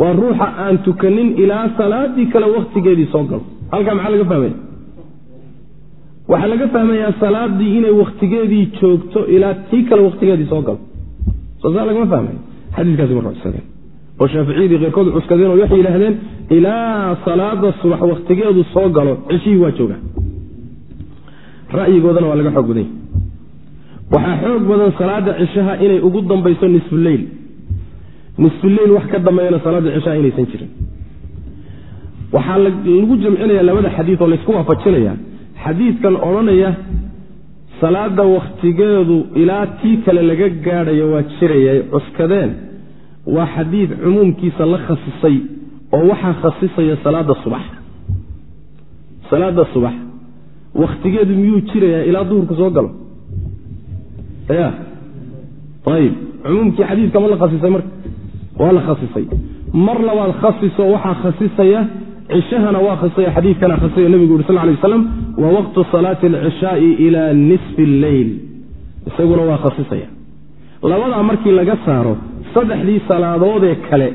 Waa ruuxa aan tukanin ilaa salaadii kale wakhtigeedii soo galo. Halkaa maxaa laga fahmaya waxaa laga fahmayaa salaadii inay wakhtigeedii joogto ilaa tii kale wakhtigeedii soo galo. Soo saa lagama fahmay. Xadiikaasi marka cuskadeen oo shaaficiyadii keyrkood cuskadeen oo waxay yidhaahdeen ilaa salaada subax wakhtigeedu soo galo ceshihii waa jooga ra'yigoodana waa laga xoog badan yahy waxaa xoog badan salaada cishaha inay ugu dambayso nisfuleyl nisfuleyl wax ka dambeeyana salaada cishaha inaysan jirin. Waxaa lagu jamcinaya labada xadiid oo laysku waafajinaya xadiidkan odhanaya salaada wakhtigeedu ilaa tii kale laga gaadhayo waa jiraya cuskadeen. Waa xadiid cumuumkiisa la khasisay oo waxaa khasisaya salaada subax. Salaada subax. Wakhtigeedu miyuu jirayaa ilaa duhurku soo galo? Ya ayib cumuumkii xadiidka ma la khasisay marka waa la khasisay. Mar labaad khasiso waxaa khasisaya cishahana waa khasisaya xadiidkana khasisaya nebigu uri sal lay waslam wa waqtu salaati alcishaai ilaa nisfi alleyl isaguna waa khasisaya. Labadaa markii laga saaro saddexdii salaadoodee kale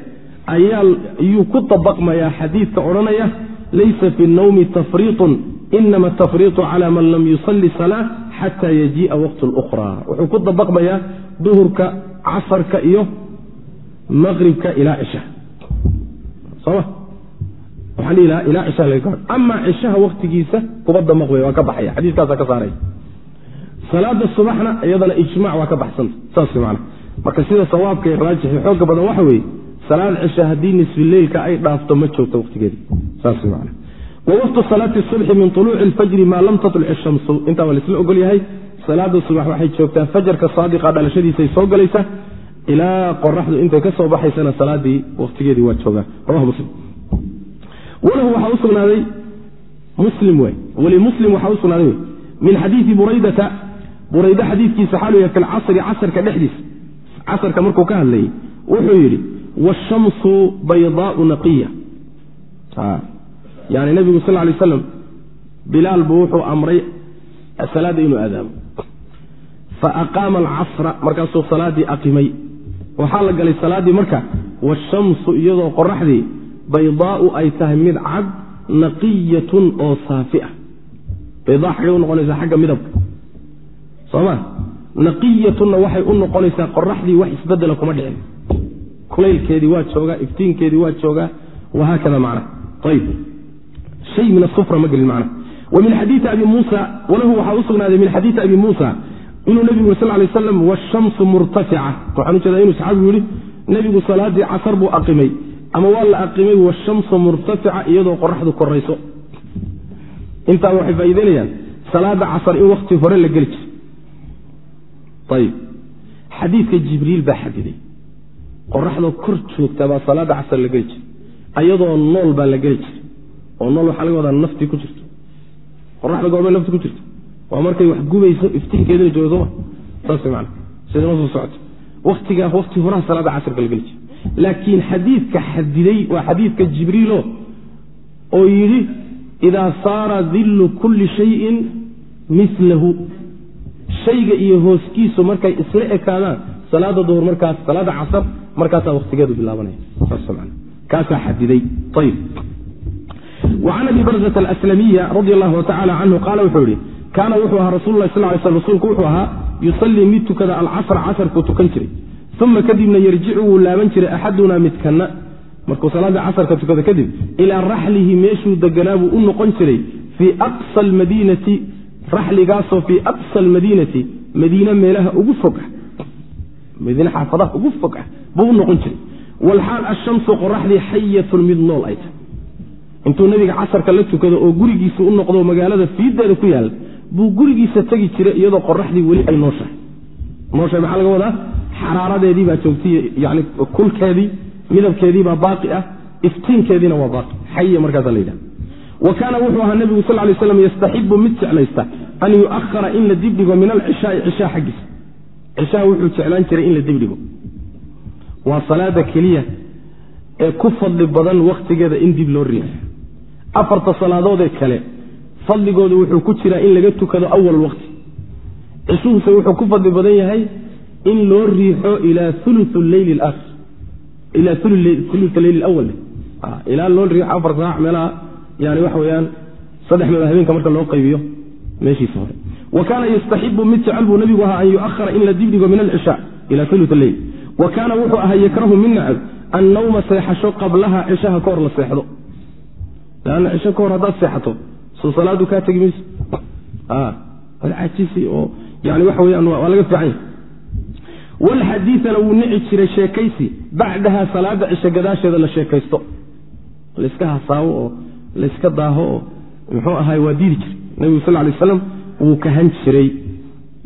ayaa ayuu ku dabaqmayaa xadiidka odhanaya laysa fi nnawmi tafriiطun inama tafriiطu cala man lam yusalli salaa xataa yajiia waqt lukhraa wuxuu ku dabaqmayaa duhurka casarka iyo maqribka ilaa cisha. Soma ilaa cishaha laga gaaro. Amaa cishaha waktigiisa kuba damaqmaya waa ka baxaya. Xadiiskaasaa ka saaraya salaada subaxna iyadana ijmac waa ka baxsanta saas mana marka sida sawaabka ee raajixi xooga badan waxa weeye salaad cisha haddii nisfileylka ay dhaafto ma joogto waqtigeedii. Saas man wa waqtu salaati subxi min uluuci lfajri maa lam tatluc ishamsu. Intaa waa laisla ogol yahay salaada subax waxay joogtaa fajarka saadiqa dhalashadiisay soo galaysa ilaa qoraxdu intay ka soo baxaysana salaadii waqtigeedii waa joogaa. Rawahu muslim. Walahu waxaa u sugnaaday muslim wey weli muslim waxaa u sugnaaday wey min xadiidi buraydata. Burayde xadiidkiisa xaalu yahay fi lcasri casarka dhexdiisa. Casarka markuu ka hadlayey wuxuu yidhi washamsu baydaau naqiya. Yani nebigu sal lay slam bilaal buu wuxuu amray salaadda inuu aadaamo. Fa aqaama alcasra markaasuu salaaddii aqimay waxaa la galay salaaddii marka washamsu iyadoo qoraxdii baydaau ay tahay mid cad naqiyatun oo saafi ah. Baydaa xaggay u noqonaysaa xagga midabka sooma naqiyatunna waxay u noqonaysaa qoraxdii wax isbedela kuma dhicin. Kulaylkeedii waa joogaa iftiinkeedii waa joogaa wahaakada macna. Ayb hay min asufra ma gelin wa min xadiii abi muusa walahu waxaa u min xadiii abi muusa inuu nebigu sal lay aslam washamsu murtafica. Waxaan ujeeda inuu saxaabigu yihi nebigu salaadii casar buu aqimay ama waa la aqimay washamsu murtafica iyadoo qoraxdu korayso. Intaa waxay faa'iideynayaan salaada casar in wakti hore la geli jiro ayib. Xadiidka jibriil baa xadiday. Qoraxdoo kor joogta baa salaada casar la geli jira ayadoo nool baa la geli jira oo nool waxaa laga wadaa naftii ku jirto. Qoraxda goormay nafti ku jirto waa markay wax gubayso iftiinkeedina joogo sooma saas man sidama soo socoto watigaa wakti horaha salaada casarka la geli jira laakiin xadiidka xadiday waa xadiidka jibriilo oo yidhi idaa saara dillu kulli shayin milahu shayga iyo hooskiisu markay isla ekaadaan salaada duhur markaas salaada casar markaasaa waktigeedu bilaabanaya. Kaasaa xadiday. وcan abi barzة aslamiya radi allahu tacala canhu qaala wuxuu yihi kaana wuxuu ahaa rasul lah sl ly sl rasuulku wuxuu ahaa yusallii mid tukada alcasra casarkuu tukan jiray. Uma kadibna yarjicu wuu laaban jiray axadunaa midkana markuu salaada casarka tukada kadib ilaa raxlihi meeshuu deganaabuu u noqon jiray fii aqsa almadiinati. Raxligaasoo fii aqsa almadiinati madiine meelaha ugu fog ah. Madiine xaafadaha ugu fog ah buu u noqon jiray. Walxaal ashamsu qoraxdii xayatun mid nool ay tahay. Intuu nabiga casarka la tukado oo gurigiisa u noqdo magaalada fiideeda ku yaalla buu gurigiisa tegi jiray iyadoo qoraxdii weli ay nooshahay. Nooshahay maxaa laga wadaa? Xaraaradeedii baa joogtay yani kulkeedii midabkeedii baa baaqi ah iftiinkeediina waa baaqi. Xaya markaasa la yidhaha wa kaana wuxuu ahaa nebigu sal lay slam yastaxibu mid jeclaysta an yu'ahara in la dibdhigo min alcishaai cishaa xaggiisa. Cishaha wuxuu jeclaan jiray in la dibdhigo waa salaada keliya ee ku fadli badan wakhtigeeda in dib loo riixo. Afarta salaadoodee kale fadligooda wuxuu ku jiraa in laga tukado awal waqti. Cishuhuse wuxuu ku fadli badan yahay in loo riixo ilaa ulu leyli aakhir ilaa ulu leyli awal ilaa loo riixo afar saac meelaha yani waxa weyaan saddex meelood habeenka marka loo qaybiyo meeshiisa hore. Wa kaana yastaxibu mid jecel buu nebigu ahaa an yuahara in la dibdhigo min alcisha ila ulu leyl wa kaana wuxuu ahaa yakrahu min nacab annawma seexasho qablaha cishaha ka hor la seexdo. Lanna cisho ka hor haddaad seexato soo salaadu kaa tegi mayso. Waad cajisi oo yani waxa weyaan waa laga fiican yahy walxadiiana wuu nici jiray sheekaysi bacdaha salaada cisho gadaasheeda la sheekaysto. Layska hasaawo oo layska daaho oo muxuu ahaay waa diidi jiray. Nebigu sal lay aslam wuu kahan jiray.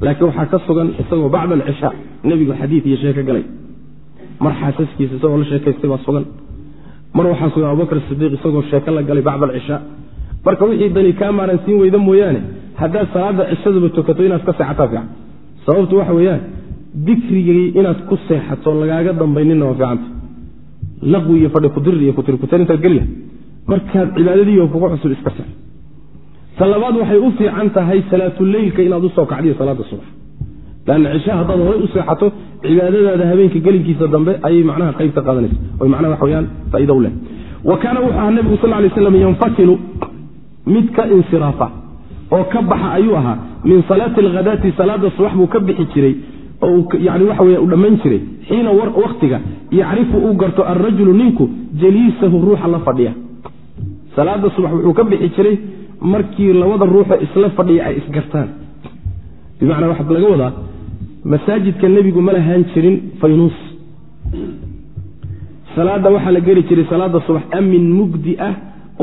Laakiin waxaa ka sugan isagoo bacda alcishaa nebigu xadiid iyo sheeko galay. Mar xaasaskiisa isagoo la sheekaystay baa sugan. Mar waxaa sugan abubakr sidiiq isagoo sheeko la galay bacda alcishaa marka wixii dani kaa maaransiin weyda mooyaane haddaad salaada cishadaba tukato inaad ka seexataa fiican. Sababtu waxa weeyaan dikrigii inaad ku seexato lagaaga dambaynina waa fiicanta. Laqwi iyo fadhi kudir iyo kutirkutir intaad geliya. Markaad cibaadadiiyo kugu cusub iska seex. Ta labaad waxay u fiican tahay salaatuleylka inaad u soo kacdiyo salaada subax. Lanna cisha haddaad horay u cibaadadaada habeenka gelinkiisa dambe ayay macnaha qayb ka qaadanaysa. Oy macnaha wax weyaan faa'iida u leh. Wa kaana wuxuu ahaa nebigu sal lay slam yanfatilu mid ka insiraafa oo ka baxa ayuu ahaa. Min salaati alghadaati salaada subax buu ka bixi jiray yani waxa wey u dhammayn jiray. Xiina waktiga yacrifu uu garto alrajulu ninku jaliisahu ruuxa la fadhiya. Salaada subax wuxuu ka bixi jiray markii labada ruuxo isla fadhiya ay isgartaan bimacnaa waxaa laga wadaa masaajidka nebigu ma lahaan jirin faynuus salaada waxaa la geli jiray salaada subax amin mugdi ah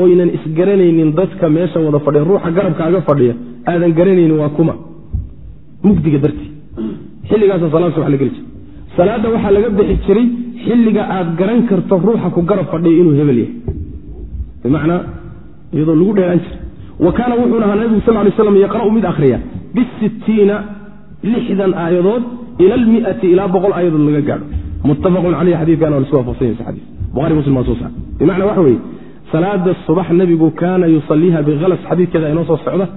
oynan isgaranaynin dadka meesha wada fadhiya ruuxa garabkaaga fadhiya aadan garanaynin waa kuma. Mugdiga dartii. Xilligaasa salaada subax la geli jiray. Salaada waxaa laga bixi jiray xilliga aad garan karto ruuxa ku garab fadhiya inuu hebel yahay. Bimacnaa iyadoo lagu dheeraan jiray. Wa kaana wuxuuna ahaa nabigu sal lay slam yaqra'u mid akhriya bisittiina lixdan aayadood ila almiati ilaa boqol aayadood laga gaadho. Muttafaqun caleyh xadiikan waa lasu waafaqsanya xadii buhari muslim baa soo saar bimacnaa waxa weeye salaada subax nebigu kaana yusaliiha bikhalas xadiidkeeda inoo soo socda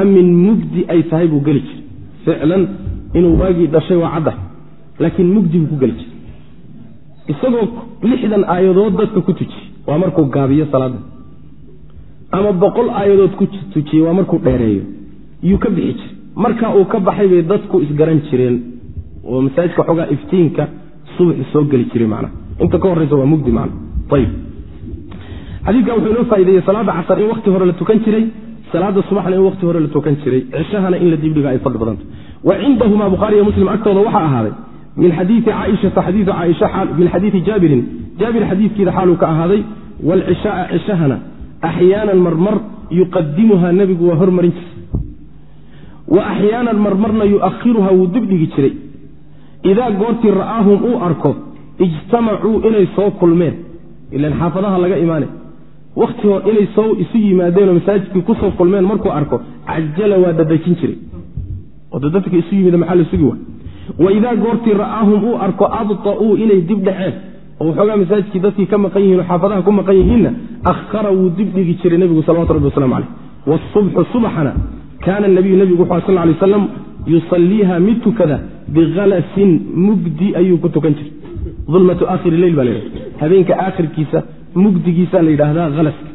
amin mugdi ay tahay buu geli jiray. Ficlan inuu waagii dhashay waa cadda laakiin mugdi buu ku geli jiray. Isagoo lixdan aayadood dadka ku tujiyey waa markuu gaabiyo salaada ama boqol aayadood ku tujiyey waa markuu dheereeyo. Yuu ka bixi jiray. Marka uu ka baxay bay dadku isgaran jireen. Oo masaajidka xoogaa iftiinka subaxi soo geli jiray macnaha inta ka horreysa waa mugdi macna ayib xadiidkan wuxuu inoo faa'ideeyey salaada casar in wakti hore la tukan jiray salaada subaxna in wakti hore la tukan jiray cishahana in la dibdhiga ay fadli badanta wa cindahumaa bukhaariyo muslim agtooda waxaa ahaaday min xadiii caaishata xadiiu caaisha min xadiidi jaabirin jaabir xadiidkiida xaaluu ka ahaaday waalcishaaa cishahana axyaanan marmar yuqadimuhaa nebigu waa hormarin jiray. Wa axyaanan marmarna yu'akhiruhaa wuu dibdhigi jiray. Idaa goortii ra'aahum uu arko ijtamacuu inay soo kulmeen. Ilan xaafadaha laga imaane wakti hor inay soo isu yimaadeenoo masaajidkii ku soo kulmeen markuu arko cajala waa dadajin jiray. Oo de dadka isu yimid maxaa la sugi wa wa idaa goortii ra'aahum uu arko abta'uu inay dib dhexeen oo waxoogaa masaajidkii dadkii ka maqan yihiin oo xaafadaha ku maqan yihiinna akhara wuu dib dhigi jiray nebigu salawatu rabbi waslamu caleyh wasubxu subaxana kaana nabiyu nebigu wuxu sal lay aslam yusaliiha mid tukada bikhalasin mugdi ayuu ku tukan jiray. Ulmatu aakhiri leyl baa laydhahda habeenka aakhirkiisa mugdigiisa la yidhaahdaa halaska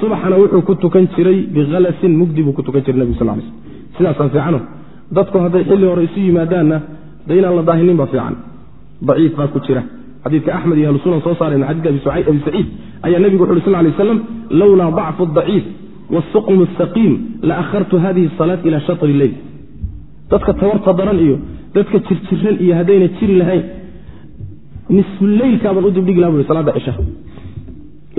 subaxana wuxuu ku tukan jiray bikhalasin mugdi buu ku tukan jiray nebigu sal lay slm sidaasaa fiicano. Dadku hadday xilli hore isu yimaadaanna de inaan la daahinin ba fiican. Daciif baa ku jira. Xadiidka axmed iyo ahlusunan soo saareen xadidka abi saciid ayaa nebigu wuxu uri sal lay aslam lowlaa dacfu daciif wasuqmu saqiim la ahartu hadihi salaat ila shatri leyl dadka tabarta daran iyo dadka jirjiran iyo haddayna jiri lahayn nisfuleylkaabaan u dibdhigi laha bui salaada cishaha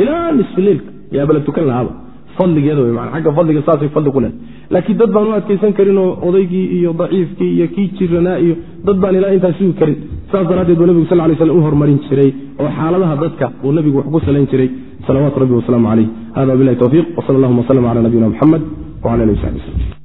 ilaa nisfuleylka yaaba tukan lahaaba fadligeeda mana agga fadliga saasay fadli ku lehay laakiin dad baan u adkaysan karinoo odaygii iyo daciifkii iyo kii jiranaa iyo dad baan ilaa intaa sugi karin. Saas daraaddeed buu nebigu sal lay slam u hormarin jiray oo xaaladaha dadka uu nebigu wax ku salayn jiray. Salawaatu rabbi wasalaamu caleyh hada wabilahi towfiiq wsal allahuma wslm cala nabiyina muxamed wcala alihi w saxbi